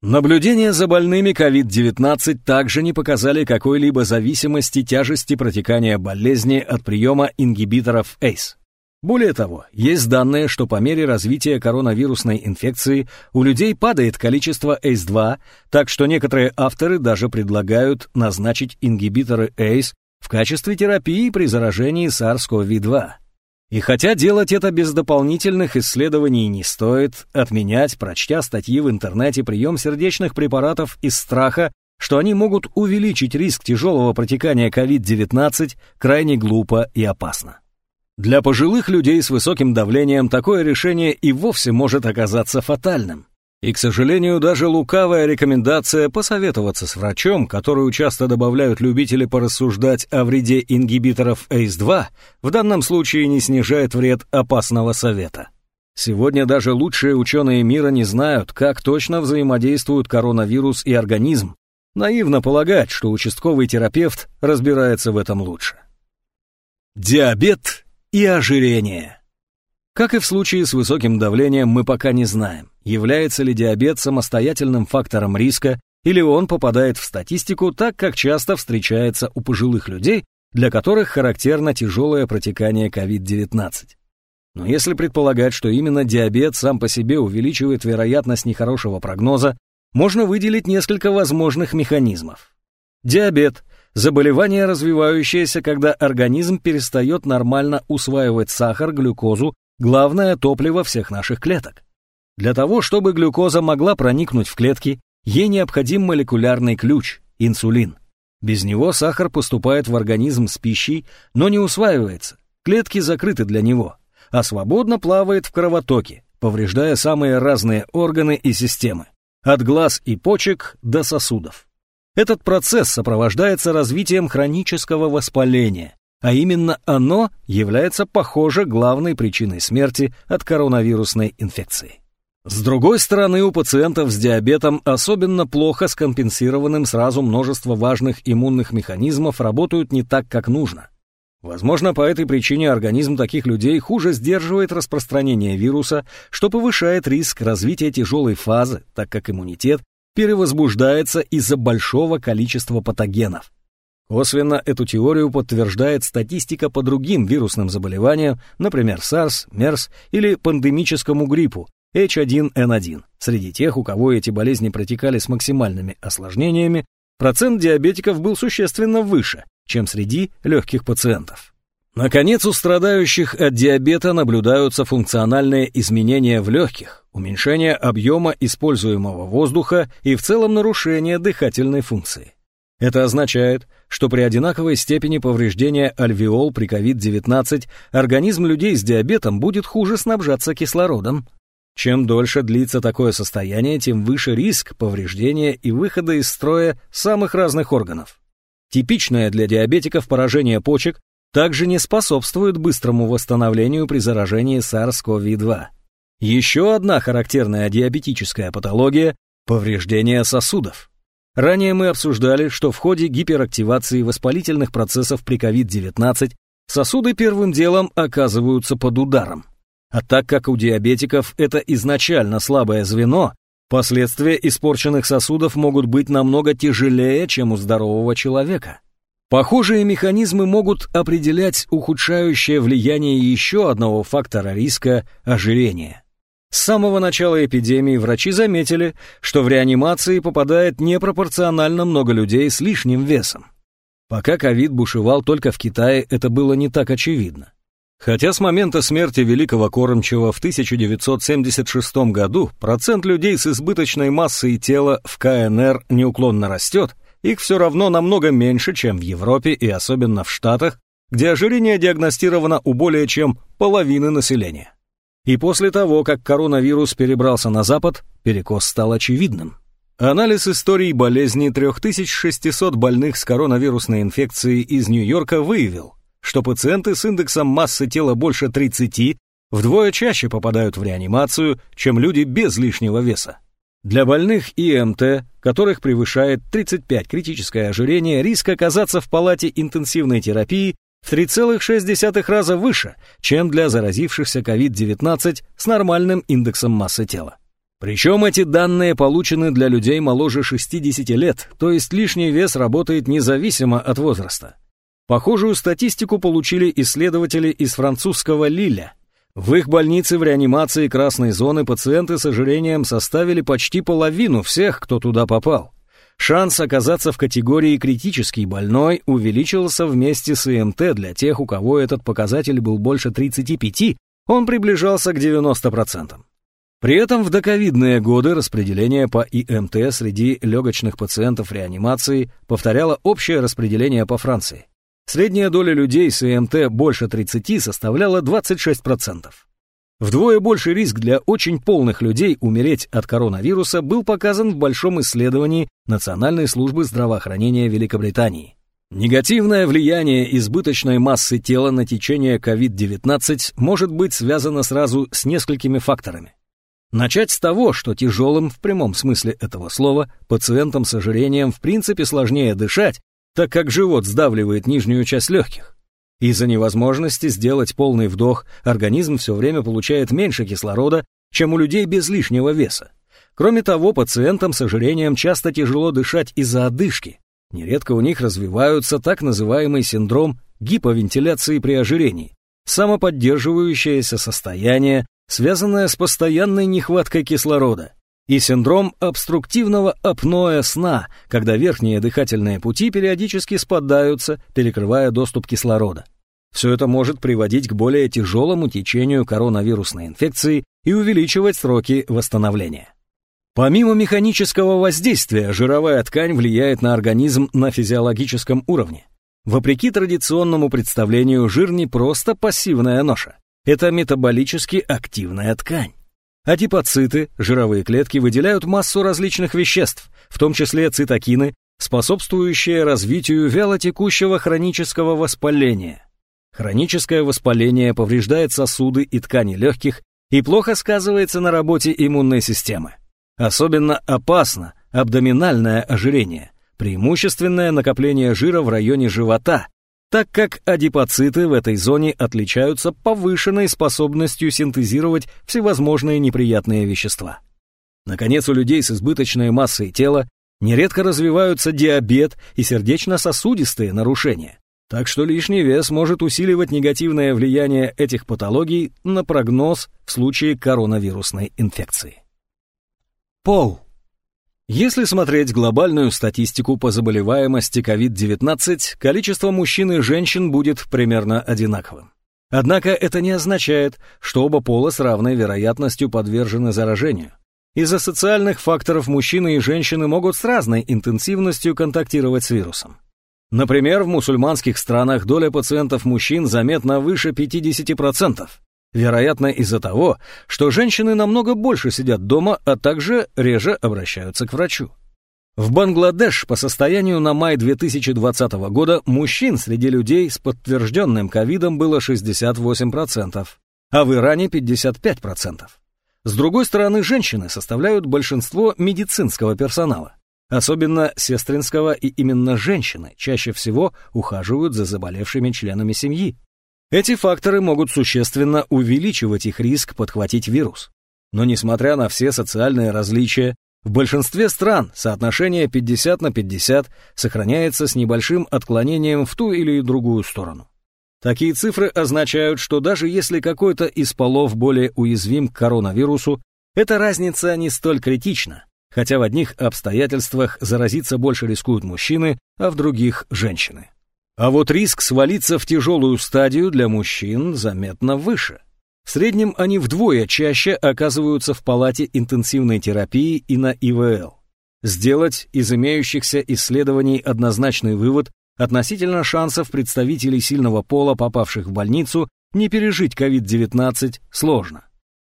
Наблюдения за больными COVID-19 также не показали какой-либо зависимости тяжести протекания болезни от приема ингибиторов ACE. Более того, есть данные, что по мере развития коронавирусной инфекции у людей падает количество ACE2, так что некоторые авторы даже предлагают назначить ингибиторы ACE в качестве терапии при заражении SARS-CoV-2. И хотя делать это без дополнительных исследований не стоит, отменять, прочтя статьи в интернете прием сердечных препаратов из страха, что они могут увеличить риск тяжелого протекания COVID-19, крайне глупо и опасно. Для пожилых людей с высоким давлением такое решение и вовсе может оказаться фатальным. И, к сожалению, даже лукавая рекомендация посоветоваться с врачом, которую часто добавляют любители порассуждать о вреде ингибиторов ACE2, в данном случае не снижает вред опасного совета. Сегодня даже лучшие ученые мира не знают, как точно взаимодействуют коронавирус и организм. Наивно полагать, что участковый терапевт разбирается в этом лучше. Диабет и ожирение. Как и в случае с высоким давлением, мы пока не знаем, является ли диабет самостоятельным фактором риска или он попадает в статистику так, как часто встречается у пожилых людей, для которых характерно тяжелое протекание COVID-19. Но если предполагать, что именно диабет сам по себе увеличивает вероятность нехорошего прогноза, можно выделить несколько возможных механизмов. Диабет Заболевание, развивающееся, когда организм перестает нормально усваивать сахар, глюкозу, главное топливо всех наших клеток. Для того, чтобы глюкоза могла проникнуть в клетки, ей необходим молекулярный ключ – инсулин. Без него сахар поступает в организм с пищей, но не усваивается, клетки закрыты для него, а свободно плавает в кровотоке, повреждая самые разные органы и системы, от глаз и почек до сосудов. Этот процесс сопровождается развитием хронического воспаления, а именно оно является, похоже, главной причиной смерти от коронавирусной инфекции. С другой стороны, у пациентов с диабетом особенно плохо скомпенсированным сразу множество важных иммунных механизмов работают не так, как нужно. Возможно, по этой причине организм таких людей хуже сдерживает распространение вируса, что повышает риск развития тяжелой фазы, так как иммунитет перевозбуждается из-за большого количества патогенов. Косвенно эту теорию подтверждает статистика по другим вирусным заболеваниям, например, SARS, MERS или пандемическому гриппу H1N1. Среди тех, у кого эти болезни протекали с максимальными осложнениями, процент диабетиков был существенно выше, чем среди легких пациентов. Наконец, у страдающих от диабета наблюдаются функциональные изменения в легких, уменьшение объема используемого воздуха и в целом нарушение дыхательной функции. Это означает, что при одинаковой степени повреждения альвеол при COVID-19 организм людей с диабетом будет хуже снабжаться кислородом. Чем дольше длится такое состояние, тем выше риск повреждения и выхода из строя самых разных органов. Типичное для диабетиков поражение почек также не способствует быстрому восстановлению при заражении SARS-CoV-2. Еще одна характерная диабетическая патология – повреждение сосудов. Ранее мы обсуждали, что в ходе гиперактивации воспалительных процессов при COVID-19 сосуды первым делом оказываются под ударом. А так как у диабетиков это изначально слабое звено, последствия испорченных сосудов могут быть намного тяжелее, чем у здорового человека. Похожие механизмы могут определять ухудшающее влияние еще одного фактора риска – ожирения. С самого начала эпидемии врачи заметили, что в реанимации попадает непропорционально много людей с лишним весом. Пока ковид бушевал только в Китае, это было не так очевидно. Хотя с момента смерти Великого Кормчего в 1976 году процент людей с избыточной массой тела в КНР неуклонно растет, их все равно намного меньше, чем в Европе и особенно в Штатах, где ожирение диагностировано у более чем половины населения. И после того, как коронавирус перебрался на Запад, перекос стал очевидным. Анализ истории болезни 3600 больных с коронавирусной инфекцией из Нью-Йорка выявил, что пациенты с индексом массы тела больше 30 вдвое чаще попадают в реанимацию, чем люди без лишнего веса. Для больных ИМТ, которых превышает 35 критическое ожирение, риск оказаться в палате интенсивной терапии в 3,6 раза выше, чем для заразившихся COVID-19 с нормальным индексом массы тела. Причем эти данные получены для людей моложе 60 лет, то есть лишний вес работает независимо от возраста. Похожую статистику получили исследователи из французского Лиля. В их больнице в реанимации красной зоны пациенты с ожирением составили почти половину всех, кто туда попал. Шанс оказаться в категории критический больной увеличился вместе с ИМТ для тех, у кого этот показатель был больше 35, он приближался к 90%. При этом в доковидные годы распределение по ИМТ среди легочных пациентов реанимации повторяло общее распределение по Франции. Средняя доля людей с ИМТ больше 30 составляла 26%. Вдвое больший риск для очень полных людей умереть от коронавируса был показан в большом исследовании Национальной службы здравоохранения Великобритании. Негативное влияние избыточной массы тела на течение COVID-19 может быть связано сразу с несколькими факторами. Начать с того, что тяжелым в прямом смысле этого слова пациентам с ожирением в принципе сложнее дышать, так как живот сдавливает нижнюю часть легких. Из-за невозможности сделать полный вдох организм все время получает меньше кислорода, чем у людей без лишнего веса. Кроме того, пациентам с ожирением часто тяжело дышать из-за одышки. Нередко у них развиваются так называемый синдром гиповентиляции при ожирении, самоподдерживающееся состояние, связанная с постоянной нехваткой кислорода, и синдром обструктивного апноэ сна, когда верхние дыхательные пути периодически спадаются, перекрывая доступ кислорода. Все это может приводить к более тяжелому течению коронавирусной инфекции и увеличивать сроки восстановления. Помимо механического воздействия, жировая ткань влияет на организм на физиологическом уровне. Вопреки традиционному представлению, жир не просто пассивная ноша. Это метаболически активная ткань. Адипоциты, жировые клетки, выделяют массу различных веществ, в том числе цитокины, способствующие развитию вялотекущего хронического воспаления. Хроническое воспаление повреждает сосуды и ткани легких и плохо сказывается на работе иммунной системы. Особенно опасно абдоминальное ожирение, преимущественное накопление жира в районе живота, так как адипоциты в этой зоне отличаются повышенной способностью синтезировать всевозможные неприятные вещества. Наконец, у людей с избыточной массой тела нередко развиваются диабет и сердечно-сосудистые нарушения, так что лишний вес может усиливать негативное влияние этих патологий на прогноз в случае коронавирусной инфекции. Пол. Если смотреть глобальную статистику по заболеваемости COVID-19, количество мужчин и женщин будет примерно одинаковым. Однако это не означает, что оба пола с равной вероятностью подвержены заражению. Из-за социальных факторов мужчины и женщины могут с разной интенсивностью контактировать с вирусом. Например, в мусульманских странах доля пациентов мужчин заметно выше 50%, Вероятно, из-за того, что женщины намного больше сидят дома, а также реже обращаются к врачу. В Бангладеш по состоянию на май 2020 года мужчин среди людей с подтвержденным ковидом было 68%, а в Иране 55%. С другой стороны, женщины составляют большинство медицинского персонала, особенно сестринского, и именно женщины чаще всего ухаживают за заболевшими членами семьи. Эти факторы могут существенно увеличивать их риск подхватить вирус. Но несмотря на все социальные различия, в большинстве стран соотношение 50 на 50 сохраняется с небольшим отклонением в ту или другую сторону. Такие цифры означают, что даже если какой-то из полов более уязвим к коронавирусу, эта разница не столь критична, хотя в одних обстоятельствах заразиться больше рискуют мужчины, а в других – женщины. А вот риск свалиться в тяжелую стадию для мужчин заметно выше. В среднем они вдвое чаще оказываются в палате интенсивной терапии и на ИВЛ. Сделать из имеющихся исследований однозначный вывод относительно шансов представителей сильного пола, попавших в больницу, не пережить COVID-19 сложно.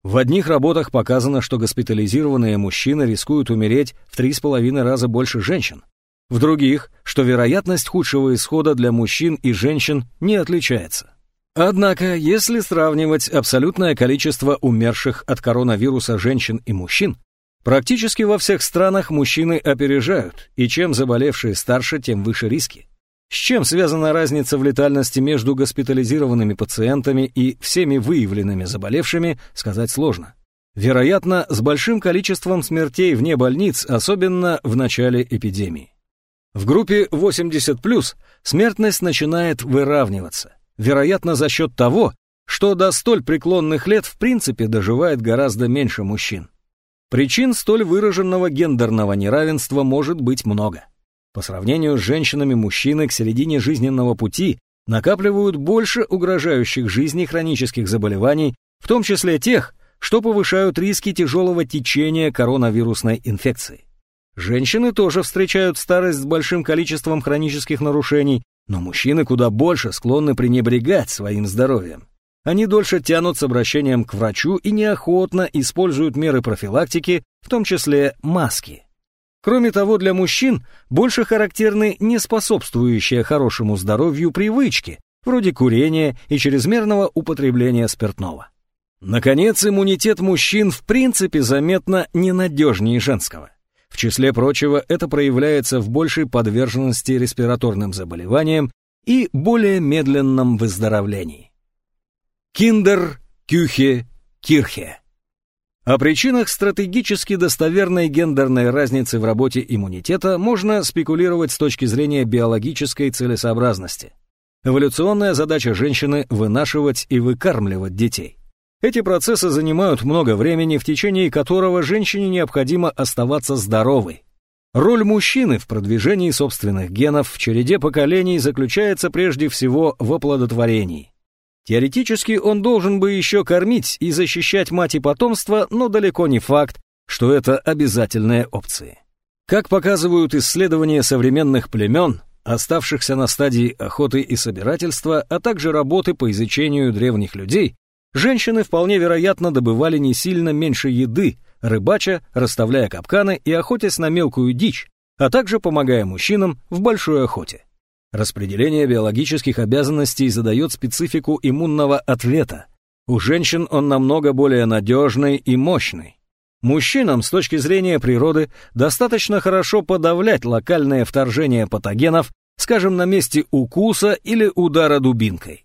В одних работах показано, что госпитализированные мужчины рискуют умереть в 3,5 раза больше женщин, в других, что вероятность худшего исхода для мужчин и женщин не отличается. Однако, если сравнивать абсолютное количество умерших от коронавируса женщин и мужчин, Практически во всех странах мужчины опережают, и чем заболевшие старше, тем выше риски. С чем связана разница в летальности между госпитализированными пациентами и всеми выявленными заболевшими, сказать сложно. Вероятно, с большим количеством смертей вне больниц, особенно в начале эпидемии. В группе 80+, смертность начинает выравниваться, вероятно, за счет того, что до столь преклонных лет в принципе доживает гораздо меньше мужчин. Причин столь выраженного гендерного неравенства может быть много. По сравнению с женщинами, мужчины к середине жизненного пути накапливают больше угрожающих жизни хронических заболеваний, в том числе тех, что повышают риски тяжелого течения коронавирусной инфекции. Женщины тоже встречают старость с большим количеством хронических нарушений, но мужчины куда больше склонны пренебрегать своим здоровьем. Они дольше тянут с обращением к врачу и неохотно используют меры профилактики, в том числе маски. Кроме того, для мужчин больше характерны неспособствующие хорошему здоровью привычки, вроде курения и чрезмерного употребления спиртного. Наконец, иммунитет мужчин в принципе заметно ненадежнее женского. В числе прочего, это проявляется в большей подверженности респираторным заболеваниям и более медленном выздоровлении. Киндер, Кюхе, Кирхе о причинах стратегически достоверной гендерной разницы в работе иммунитета можно спекулировать с точки зрения биологической целесообразности. Эволюционная задача женщины – вынашивать и выкармливать детей. Эти процессы занимают много времени, в течение которого женщине необходимо оставаться здоровой. Роль мужчины в продвижении собственных генов в череде поколений заключается прежде всего в оплодотворении. Теоретически он должен бы еще кормить и защищать мать и потомство, но далеко не факт, что это обязательные опции. Как показывают исследования современных племен, оставшихся на стадии охоты и собирательства, а также работы по изучению древних людей, женщины вполне вероятно добывали не сильно меньше еды, рыбача, расставляя капканы и охотясь на мелкую дичь, а также помогая мужчинам в большой охоте. Распределение биологических обязанностей задает специфику иммунного ответа. У женщин он намного более надежный и мощный. Мужчинам с точки зрения природы достаточно хорошо подавлять локальное вторжение патогенов, скажем, на месте укуса или удара дубинкой.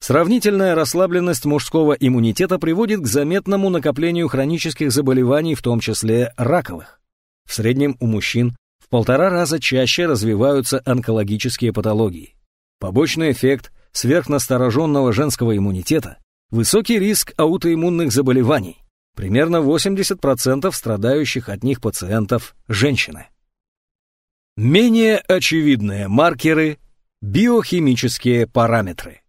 Сравнительная расслабленность мужского иммунитета приводит к заметному накоплению хронических заболеваний, в том числе раковых. В среднем у мужчин в полтора раза чаще развиваются онкологические патологии. Побочный эффект сверхнастороженного женского иммунитета – высокий риск аутоиммунных заболеваний. Примерно 80% страдающих от них пациентов – женщины. Менее очевидные маркеры – биохимические параметры.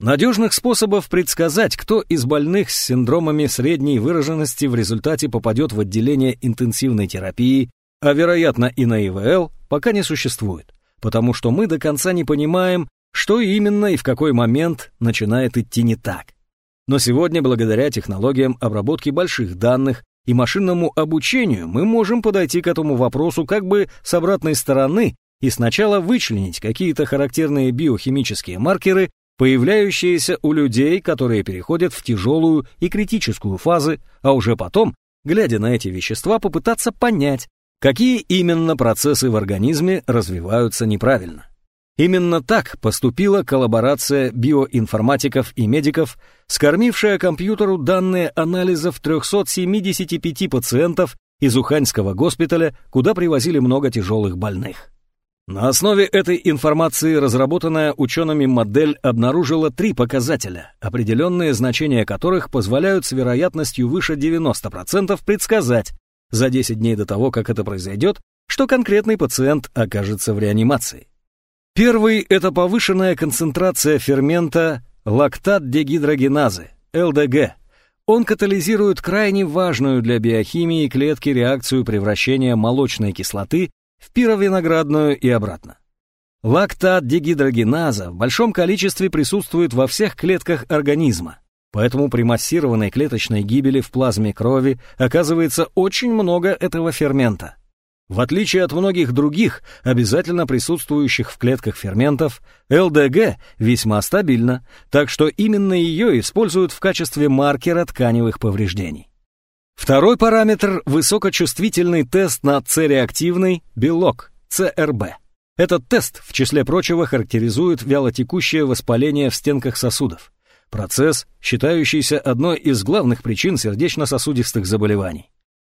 Надежных способов предсказать, кто из больных с синдромами средней выраженности в результате попадет в отделение интенсивной терапии, а вероятно и на ИВЛ, пока не существует, потому что мы до конца не понимаем, что именно и в какой момент начинает идти не так. Но сегодня, благодаря технологиям обработки больших данных и машинному обучению, мы можем подойти к этому вопросу как бы с обратной стороны и сначала вычленить какие-то характерные биохимические маркеры, появляющиеся у людей, которые переходят в тяжелую и критическую фазы, а уже потом, глядя на эти вещества, попытаться понять, Какие именно процессы в организме развиваются неправильно? Именно так поступила коллаборация биоинформатиков и медиков, скормившая компьютеру данные анализов 375 пациентов из Уханьского госпиталя, куда привозили много тяжелых больных. На основе этой информации разработанная учеными модель обнаружила три показателя, определенные значения которых позволяют с вероятностью выше 90% предсказать, за 10 дней до того, как это произойдет, что конкретный пациент окажется в реанимации. Первый – это повышенная концентрация фермента лактат-дегидрогеназы, ЛДГ. Он катализирует крайне важную для биохимии клетки реакцию превращения молочной кислоты в пировиноградную и обратно. Лактат-дегидрогеназа в большом количестве присутствует во всех клетках организма, Поэтому при массированной клеточной гибели в плазме крови оказывается очень много этого фермента. В отличие от многих других, обязательно присутствующих в клетках ферментов, ЛДГ весьма стабильна, так что именно ее используют в качестве маркера тканевых повреждений. Второй параметр – высокочувствительный тест на С-реактивный белок, ЦРБ. Этот тест, в числе прочего, характеризует вялотекущее воспаление в стенках сосудов. Процесс, считающийся одной из главных причин сердечно-сосудистых заболеваний.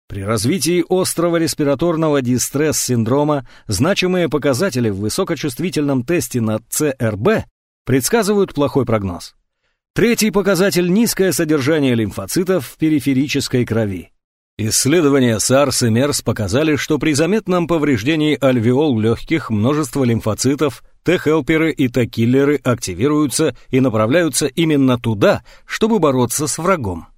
При развитии острого респираторного дистресс-синдрома значимые показатели в высокочувствительном тесте на ЦРБ предсказывают плохой прогноз. Третий показатель – низкое содержание лимфоцитов в периферической крови. Исследования SARS и MERS показали, что при заметном повреждении альвеол легких множество лимфоцитов, Т-хелперы и Т-киллеры активируются и направляются именно туда, чтобы бороться с врагом.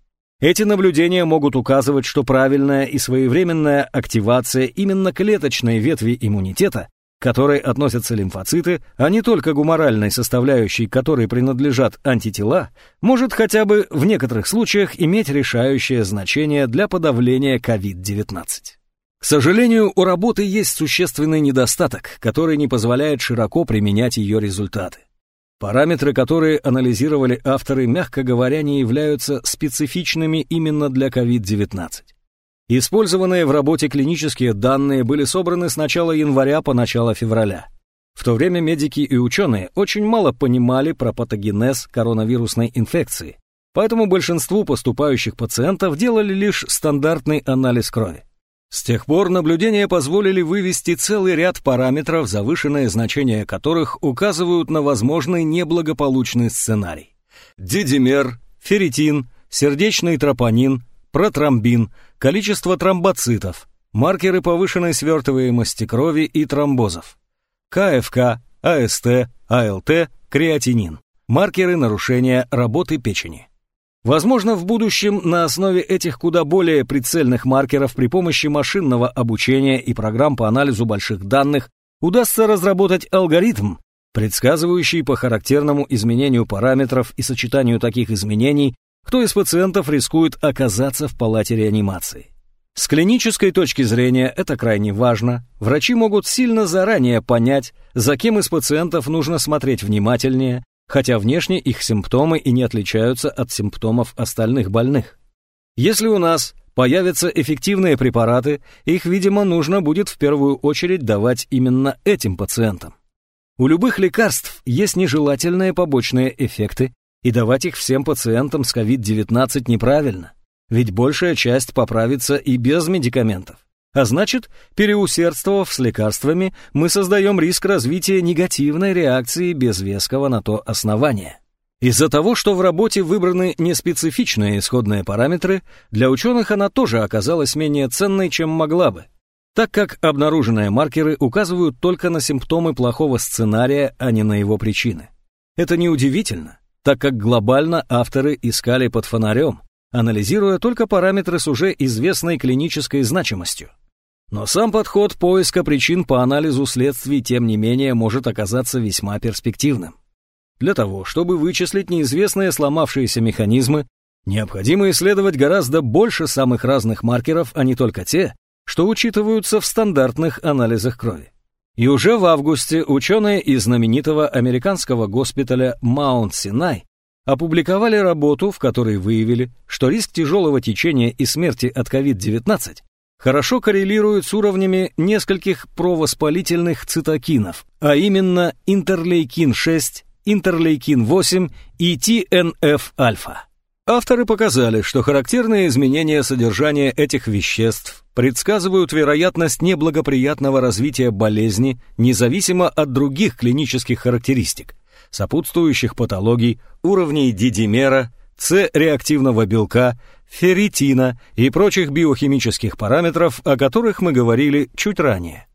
Эти наблюдения могут указывать, что правильная и своевременная активация именно клеточной ветви иммунитета, которой относятся лимфоциты, а не только гуморальной составляющей, которой принадлежат антитела, может хотя бы в некоторых случаях иметь решающее значение для подавления COVID-19. К сожалению, у работы есть существенный недостаток, который не позволяет широко применять ее результаты. Параметры, которые анализировали авторы, мягко говоря, не являются специфичными именно для COVID-19. Использованные в работе клинические данные были собраны с начала января по начало февраля. В то время медики и ученые очень мало понимали про патогенез коронавирусной инфекции, поэтому большинству поступающих пациентов делали лишь стандартный анализ крови. С тех пор наблюдения позволили вывести целый ряд параметров, завышенные значения которых указывают на возможный неблагополучный сценарий. Дидимер, ферритин, сердечный тропонин, протромбин, количество тромбоцитов, маркеры повышенной свертываемости крови и тромбозов, КФК, АСТ, АЛТ, креатинин, маркеры нарушения работы печени. Возможно, в будущем на основе этих куда более прицельных маркеров при помощи машинного обучения и программ по анализу больших данных удастся разработать алгоритм, предсказывающий по характерному изменению параметров и сочетанию таких изменений, кто из пациентов рискует оказаться в палате реанимации. С клинической точки зрения это крайне важно. Врачи могут сильно заранее понять, за кем из пациентов нужно смотреть внимательнее, хотя внешне их симптомы и не отличаются от симптомов остальных больных. Если у нас появятся эффективные препараты, их, видимо, нужно будет в первую очередь давать именно этим пациентам. У любых лекарств есть нежелательные побочные эффекты, и давать их всем пациентам с COVID-19 неправильно, ведь большая часть поправится и без медикаментов. А значит, переусердствовав с лекарствами, мы создаем риск развития негативной реакции без веского на то основания. Из-за того, что в работе выбраны неспецифичные исходные параметры, для ученых она тоже оказалась менее ценной, чем могла бы, так как обнаруженные маркеры указывают только на симптомы плохого сценария, а не на его причины. Это неудивительно, так как глобально авторы искали под фонарем, анализируя только параметры с уже известной клинической значимостью. Но сам подход поиска причин по анализу следствий, тем не менее, может оказаться весьма перспективным. Для того, чтобы вычислить неизвестные сломавшиеся механизмы, необходимо исследовать гораздо больше самых разных маркеров, а не только те, что учитываются в стандартных анализах крови. И уже в августе ученые из знаменитого американского госпиталя Маунт-Синай опубликовали работу, в которой выявили, что риск тяжелого течения и смерти от COVID-19 хорошо коррелирует с уровнями нескольких провоспалительных цитокинов, а именно интерлейкин-6, интерлейкин-8 и ТНФ-альфа. Авторы показали, что характерные изменения содержания этих веществ предсказывают вероятность неблагоприятного развития болезни независимо от других клинических характеристик, сопутствующих патологий, уровней дидимера, С-реактивного белка, ферритина и прочих биохимических параметров, о которых мы говорили чуть ранее.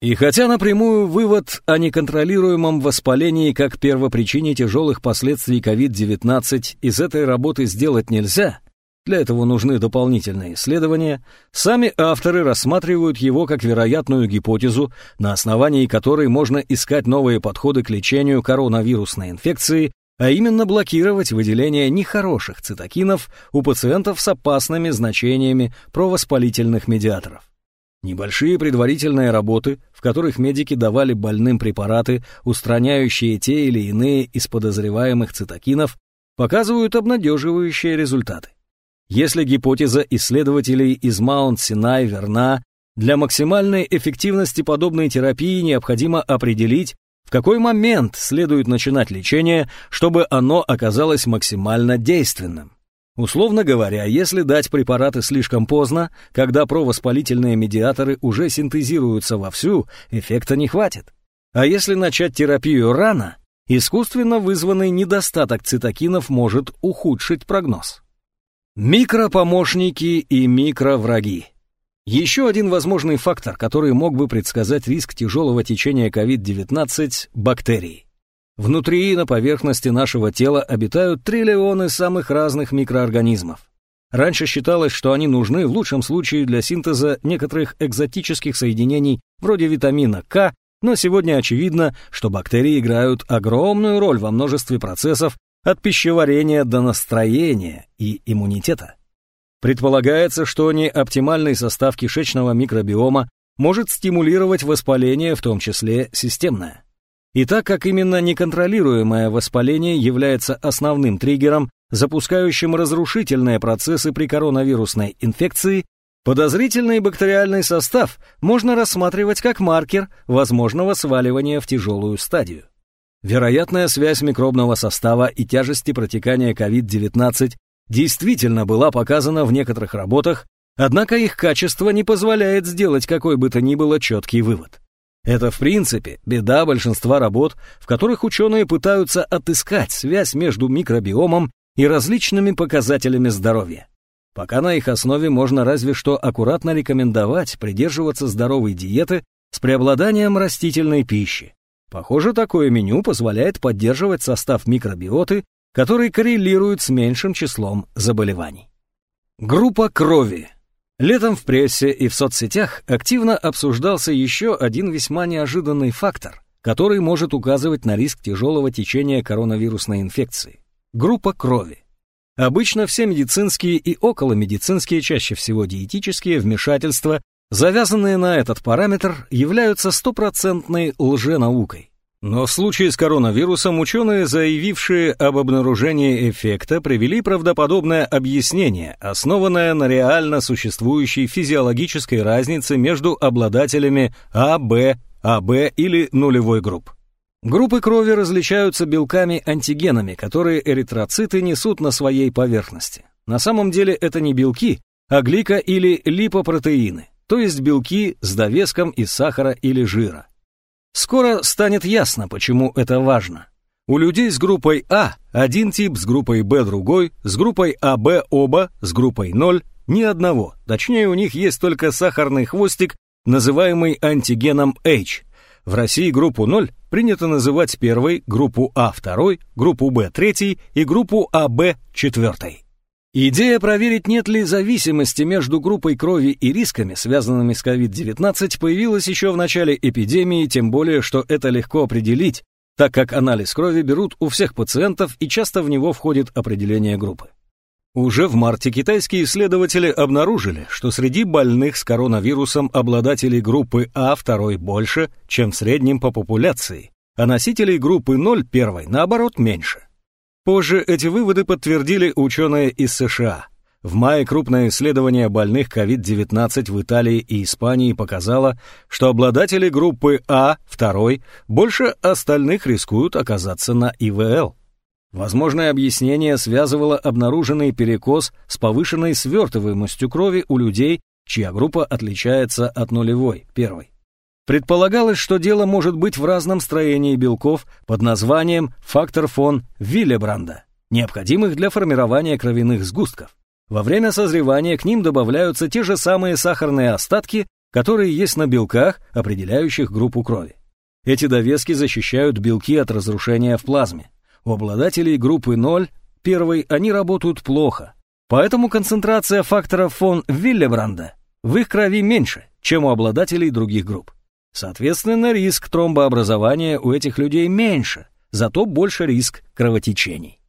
И хотя напрямую вывод о неконтролируемом воспалении как первопричине тяжелых последствий COVID-19 из этой работы сделать нельзя, для этого нужны дополнительные исследования, сами авторы рассматривают его как вероятную гипотезу, на основании которой можно искать новые подходы к лечению коронавирусной инфекции а именно блокировать выделение нехороших цитокинов у пациентов с опасными значениями провоспалительных медиаторов. Небольшие предварительные работы, в которых медики давали больным препараты, устраняющие те или иные из подозреваемых цитокинов, показывают обнадеживающие результаты. Если гипотеза исследователей из Маунт-Синай верна, для максимальной эффективности подобной терапии необходимо определить, в какой момент следует начинать лечение, чтобы оно оказалось максимально действенным. Условно говоря, если дать препараты слишком поздно, когда провоспалительные медиаторы уже синтезируются вовсю, эффекта не хватит. А если начать терапию рано, искусственно вызванный недостаток цитокинов может ухудшить прогноз. Микропомощники и микровраги. Еще один возможный фактор, который мог бы предсказать риск тяжелого течения COVID-19 – бактерии. Внутри и на поверхности нашего тела обитают триллионы самых разных микроорганизмов. Раньше считалось, что они нужны в лучшем случае для синтеза некоторых экзотических соединений вроде витамина К, но сегодня очевидно, что бактерии играют огромную роль во множестве процессов, от пищеварения до настроения и иммунитета. Предполагается, что неоптимальный состав кишечного микробиома может стимулировать воспаление, в том числе системное. И так как именно неконтролируемое воспаление является основным триггером, запускающим разрушительные процессы при коронавирусной инфекции, подозрительный бактериальный состав можно рассматривать как маркер возможного сваливания в тяжелую стадию. Вероятная связь микробного состава и тяжести протекания COVID-19 действительно была показана в некоторых работах, однако их качество не позволяет сделать какой бы то ни было четкий вывод. Это, в принципе, беда большинства работ, в которых ученые пытаются отыскать связь между микробиомом и различными показателями здоровья. Пока на их основе можно разве что аккуратно рекомендовать придерживаться здоровой диеты с преобладанием растительной пищи, Похоже, такое меню позволяет поддерживать состав микробиоты, который коррелирует с меньшим числом заболеваний. Группа крови. Летом в прессе и в соцсетях активно обсуждался еще один весьма неожиданный фактор, который может указывать на риск тяжелого течения коронавирусной инфекции. Группа крови. Обычно все медицинские и околомедицинские, чаще всего диетические вмешательства завязанные на этот параметр, являются стопроцентной лженаукой. Но в случае с коронавирусом ученые, заявившие об обнаружении эффекта, привели правдоподобное объяснение, основанное на реально существующей физиологической разнице между обладателями А, Б, АБ или нулевой групп. Группы крови различаются белками-антигенами, которые эритроциты несут на своей поверхности. На самом деле это не белки, а глика- или липопротеины то есть белки с довеском из сахара или жира. Скоро станет ясно, почему это важно. У людей с группой А один тип, с группой Б другой, с группой АБ оба, с группой 0 ни одного. Точнее, у них есть только сахарный хвостик, называемый антигеном H. В России группу 0 принято называть первой, группу А второй, группу Б третий и группу АБ четвертой. Идея проверить, нет ли зависимости между группой крови и рисками, связанными с COVID-19, появилась еще в начале эпидемии, тем более, что это легко определить, так как анализ крови берут у всех пациентов и часто в него входит определение группы. Уже в марте китайские исследователи обнаружили, что среди больных с коронавирусом обладателей группы А второй больше, чем в среднем по популяции, а носителей группы 0 первой, наоборот, меньше. Позже эти выводы подтвердили ученые из США. В мае крупное исследование больных COVID-19 в Италии и Испании показало, что обладатели группы А2 больше остальных рискуют оказаться на ИВЛ. Возможное объяснение связывало обнаруженный перекос с повышенной свертываемостью крови у людей, чья группа отличается от нулевой, первой. Предполагалось, что дело может быть в разном строении белков под названием фактор фон Виллебранда, необходимых для формирования кровяных сгустков. Во время созревания к ним добавляются те же самые сахарные остатки, которые есть на белках, определяющих группу крови. Эти довески защищают белки от разрушения в плазме. У обладателей группы 0, первой, они работают плохо. Поэтому концентрация фактора фон Виллебранда в их крови меньше, чем у обладателей других групп. Соответственно, риск тромбообразования у этих людей меньше, зато больше риск кровотечений.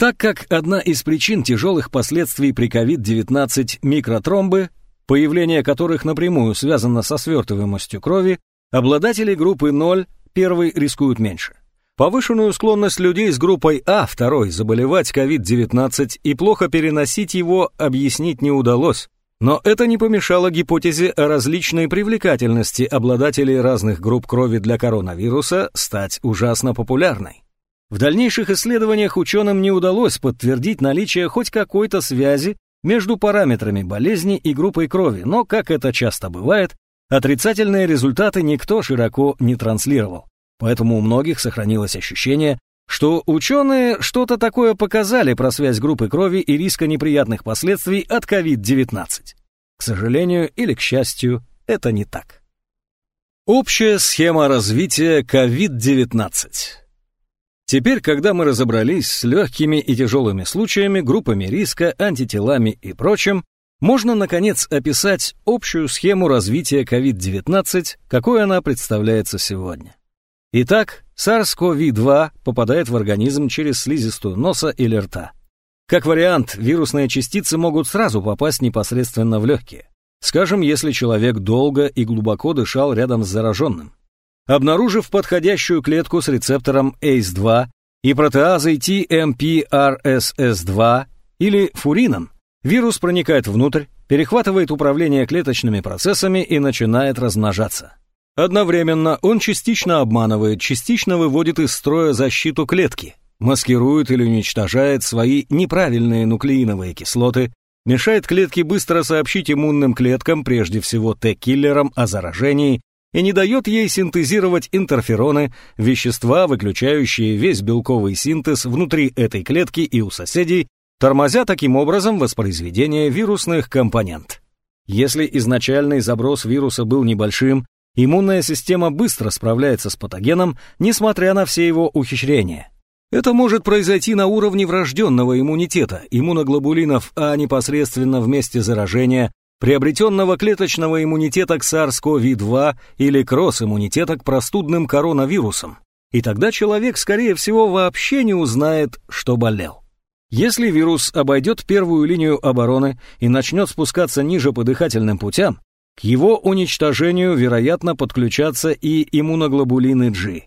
Так как одна из причин тяжелых последствий при COVID-19 микротромбы, появление которых напрямую связано со свертываемостью крови, обладатели группы 0 первый рискуют меньше. Повышенную склонность людей с группой А, второй, заболевать COVID-19 и плохо переносить его объяснить не удалось. Но это не помешало гипотезе о различной привлекательности обладателей разных групп крови для коронавируса стать ужасно популярной. В дальнейших исследованиях ученым не удалось подтвердить наличие хоть какой-то связи между параметрами болезни и группой крови, но, как это часто бывает, отрицательные результаты никто широко не транслировал. Поэтому у многих сохранилось ощущение, что ученые что-то такое показали про связь группы крови и риска неприятных последствий от COVID-19. К сожалению или к счастью, это не так. Общая схема развития COVID-19. Теперь, когда мы разобрались с легкими и тяжелыми случаями, группами риска, антителами и прочим, можно, наконец, описать общую схему развития COVID-19, какой она представляется сегодня. Итак, SARS-CoV-2 попадает в организм через слизистую носа или рта. Как вариант, вирусные частицы могут сразу попасть непосредственно в легкие. Скажем, если человек долго и глубоко дышал рядом с зараженным. Обнаружив подходящую клетку с рецептором ACE2 и протеазой TMPRSS2 или фурином, вирус проникает внутрь, перехватывает управление клеточными процессами и начинает размножаться. Одновременно он частично обманывает, частично выводит из строя защиту клетки, маскирует или уничтожает свои неправильные нуклеиновые кислоты, мешает клетке быстро сообщить иммунным клеткам, прежде всего Т-киллерам, о заражении и не дает ей синтезировать интерфероны, вещества, выключающие весь белковый синтез внутри этой клетки и у соседей, тормозя таким образом воспроизведение вирусных компонент. Если изначальный заброс вируса был небольшим, Иммунная система быстро справляется с патогеном, несмотря на все его ухищрения. Это может произойти на уровне врожденного иммунитета, иммуноглобулинов А непосредственно в месте заражения, приобретенного клеточного иммунитета к SARS-CoV-2 или кросс-иммунитета к простудным коронавирусам. И тогда человек, скорее всего, вообще не узнает, что болел. Если вирус обойдет первую линию обороны и начнет спускаться ниже по дыхательным путям, к его уничтожению, вероятно, подключатся и иммуноглобулины G.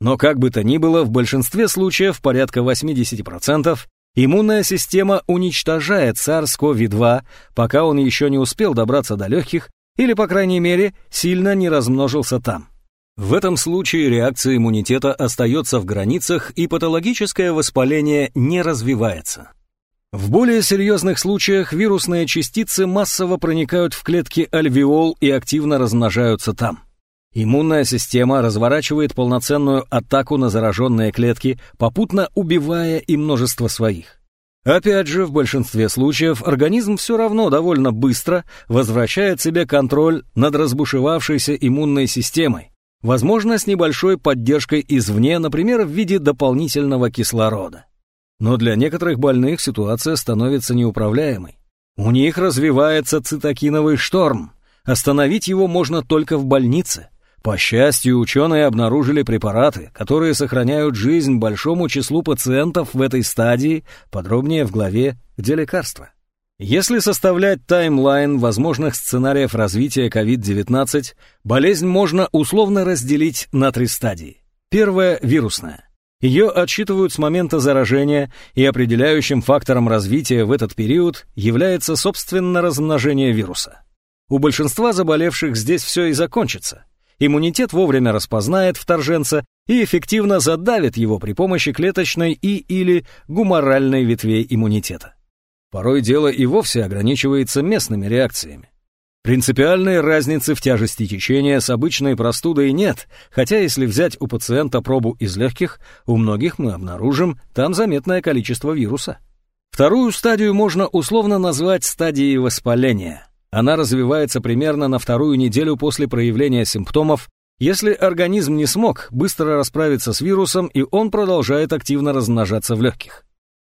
Но как бы то ни было, в большинстве случаев, порядка 80%, иммунная система уничтожает SARS-CoV-2, пока он еще не успел добраться до легких или, по крайней мере, сильно не размножился там. В этом случае реакция иммунитета остается в границах и патологическое воспаление не развивается. В более серьезных случаях вирусные частицы массово проникают в клетки альвеол и активно размножаются там. Иммунная система разворачивает полноценную атаку на зараженные клетки, попутно убивая и множество своих. Опять же, в большинстве случаев организм все равно довольно быстро возвращает себе контроль над разбушевавшейся иммунной системой, возможно, с небольшой поддержкой извне, например, в виде дополнительного кислорода. Но для некоторых больных ситуация становится неуправляемой. У них развивается цитокиновый шторм. Остановить его можно только в больнице. По счастью, ученые обнаружили препараты, которые сохраняют жизнь большому числу пациентов в этой стадии, подробнее в главе «Где лекарства?». Если составлять таймлайн возможных сценариев развития COVID-19, болезнь можно условно разделить на три стадии. Первая – вирусная. Ее отсчитывают с момента заражения, и определяющим фактором развития в этот период является собственно размножение вируса. У большинства заболевших здесь все и закончится. Иммунитет вовремя распознает вторженца и эффективно задавит его при помощи клеточной и или гуморальной ветвей иммунитета. Порой дело и вовсе ограничивается местными реакциями. Принципиальной разницы в тяжести течения с обычной простудой нет, хотя если взять у пациента пробу из легких, у многих мы обнаружим там заметное количество вируса. Вторую стадию можно условно назвать стадией воспаления. Она развивается примерно на вторую неделю после проявления симптомов, если организм не смог быстро расправиться с вирусом и он продолжает активно размножаться в легких.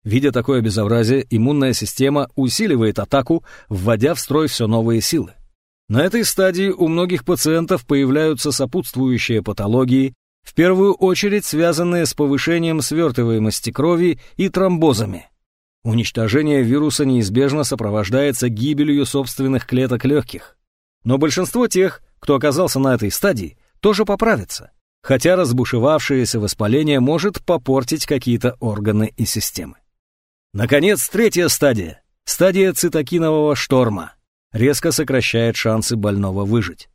Видя такое безобразие, иммунная система усиливает атаку, вводя в строй все новые силы. На этой стадии у многих пациентов появляются сопутствующие патологии, в первую очередь связанные с повышением свертываемости крови и тромбозами. Уничтожение вируса неизбежно сопровождается гибелью собственных клеток легких. Но большинство тех, кто оказался на этой стадии, тоже поправится, хотя разбушевавшееся воспаление может попортить какие-то органы и системы. Наконец, третья стадия – стадия цитокинового шторма – резко сокращает шансы больного выжить.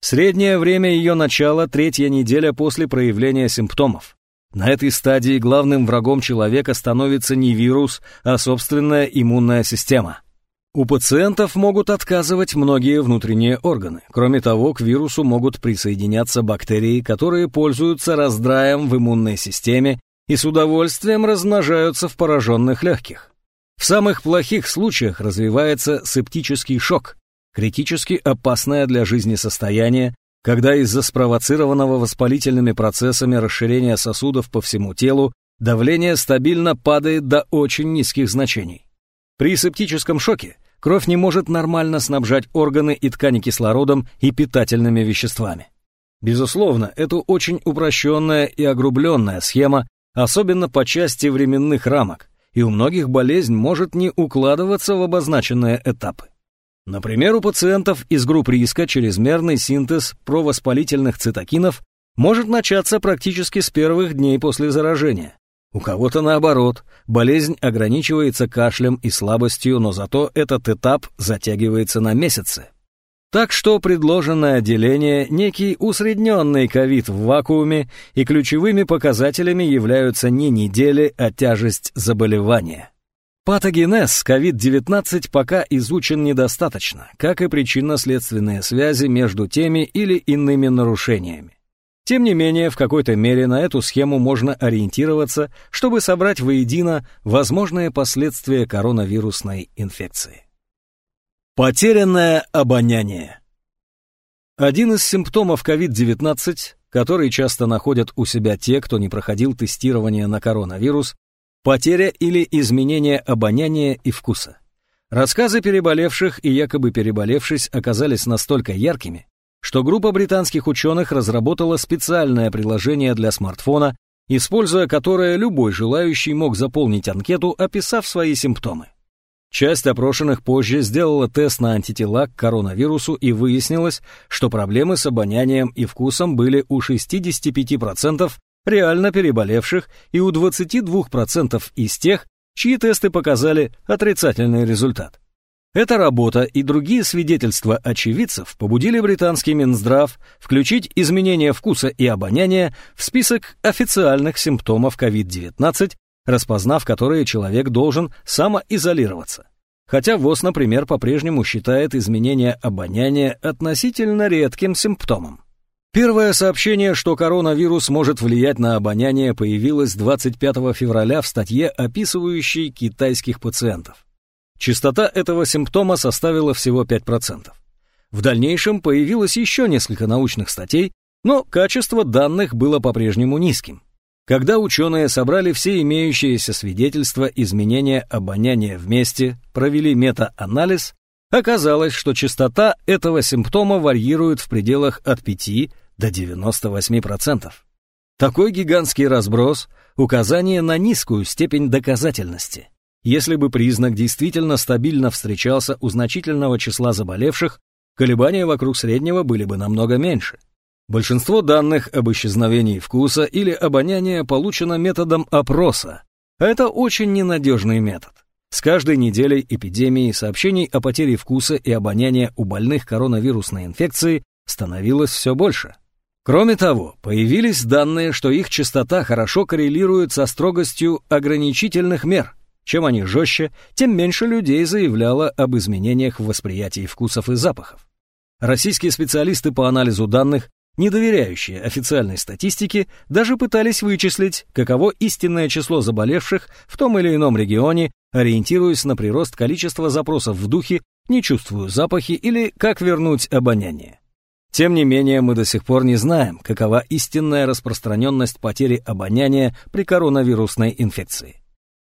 Среднее время ее начала – третья неделя после проявления симптомов. На этой стадии главным врагом человека становится не вирус, а собственная иммунная система. У пациентов могут отказывать многие внутренние органы. Кроме того, к вирусу могут присоединяться бактерии, которые пользуются раздраем в иммунной системе и с удовольствием размножаются в пораженных легких. В самых плохих случаях развивается септический шок, критически опасное для жизни состояние, когда из-за спровоцированного воспалительными процессами расширения сосудов по всему телу давление стабильно падает до очень низких значений. При септическом шоке Кровь не может нормально снабжать органы и ткани кислородом и питательными веществами. Безусловно, это очень упрощенная и огрубленная схема, особенно по части временных рамок, и у многих болезнь может не укладываться в обозначенные этапы. Например, у пациентов из групп риска чрезмерный синтез провоспалительных цитокинов может начаться практически с первых дней после заражения, у кого-то наоборот, болезнь ограничивается кашлем и слабостью, но зато этот этап затягивается на месяцы. Так что предложенное отделение – некий усредненный ковид в вакууме, и ключевыми показателями являются не недели, а тяжесть заболевания. Патогенез COVID-19 пока изучен недостаточно, как и причинно-следственные связи между теми или иными нарушениями. Тем не менее, в какой-то мере на эту схему можно ориентироваться, чтобы собрать воедино возможные последствия коронавирусной инфекции. Потерянное обоняние. Один из симптомов COVID-19, который часто находят у себя те, кто не проходил тестирование на коронавирус, потеря или изменение обоняния и вкуса. Рассказы переболевших и якобы переболевшись оказались настолько яркими, что группа британских ученых разработала специальное приложение для смартфона, используя которое любой желающий мог заполнить анкету, описав свои симптомы. Часть опрошенных позже сделала тест на антитела к коронавирусу и выяснилось, что проблемы с обонянием и вкусом были у 65% реально переболевших и у 22% из тех, чьи тесты показали отрицательный результат. Эта работа и другие свидетельства очевидцев побудили британский Минздрав включить изменение вкуса и обоняния в список официальных симптомов COVID-19, распознав которые человек должен самоизолироваться. Хотя ВОЗ, например, по-прежнему считает изменение обоняния относительно редким симптомом. Первое сообщение, что коронавирус может влиять на обоняние, появилось 25 февраля в статье, описывающей китайских пациентов. Частота этого симптома составила всего 5%. В дальнейшем появилось еще несколько научных статей, но качество данных было по-прежнему низким. Когда ученые собрали все имеющиеся свидетельства изменения обоняния вместе, провели мета-анализ, оказалось, что частота этого симптома варьирует в пределах от 5 до 98%. Такой гигантский разброс – указание на низкую степень доказательности – если бы признак действительно стабильно встречался у значительного числа заболевших, колебания вокруг среднего были бы намного меньше. Большинство данных об исчезновении вкуса или обоняния получено методом опроса. Это очень ненадежный метод. С каждой неделей эпидемии сообщений о потере вкуса и обоняния у больных коронавирусной инфекцией становилось все больше. Кроме того, появились данные, что их частота хорошо коррелирует со строгостью ограничительных мер – чем они жестче, тем меньше людей заявляло об изменениях в восприятии вкусов и запахов. Российские специалисты по анализу данных, не доверяющие официальной статистике, даже пытались вычислить, каково истинное число заболевших в том или ином регионе, ориентируясь на прирост количества запросов в духе «не чувствую запахи» или «как вернуть обоняние». Тем не менее, мы до сих пор не знаем, какова истинная распространенность потери обоняния при коронавирусной инфекции.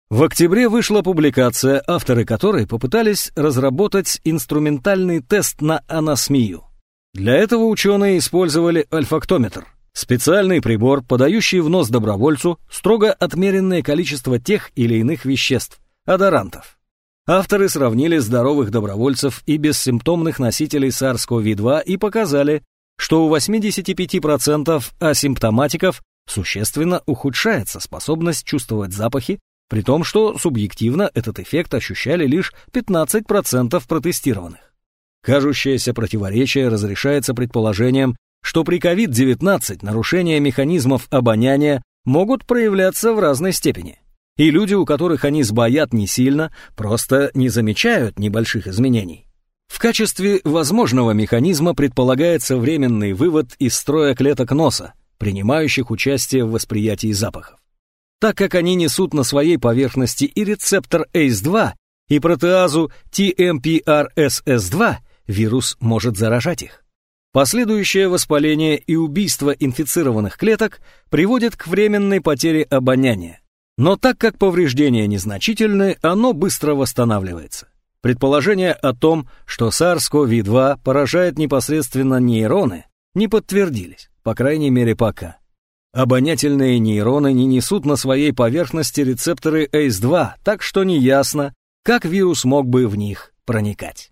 В октябре вышла публикация, авторы которой попытались разработать инструментальный тест на анасмию. Для этого ученые использовали альфактометр, специальный прибор, подающий в нос добровольцу строго отмеренное количество тех или иных веществ, адорантов. Авторы сравнили здоровых добровольцев и бессимптомных носителей SARS-CoV-2 и показали, что у 85% асимптоматиков существенно ухудшается способность чувствовать запахи, при том, что субъективно этот эффект ощущали лишь 15% протестированных. Кажущееся противоречие разрешается предположением, что при COVID-19 нарушения механизмов обоняния могут проявляться в разной степени. И люди, у которых они сбоят не сильно, просто не замечают небольших изменений. В качестве возможного механизма предполагается временный вывод из строя клеток носа, принимающих участие в восприятии запахов. Так как они несут на своей поверхности и рецептор ACE2, и протеазу TMPRSS2, вирус может заражать их. Последующее воспаление и убийство инфицированных клеток приводит к временной потере обоняния. Но так как повреждения незначительны, оно быстро восстанавливается. Предположения о том, что SARS-CoV-2 поражает непосредственно нейроны, не подтвердились, по крайней мере пока. Обонятельные нейроны не несут на своей поверхности рецепторы ACE2, так что неясно, как вирус мог бы в них проникать.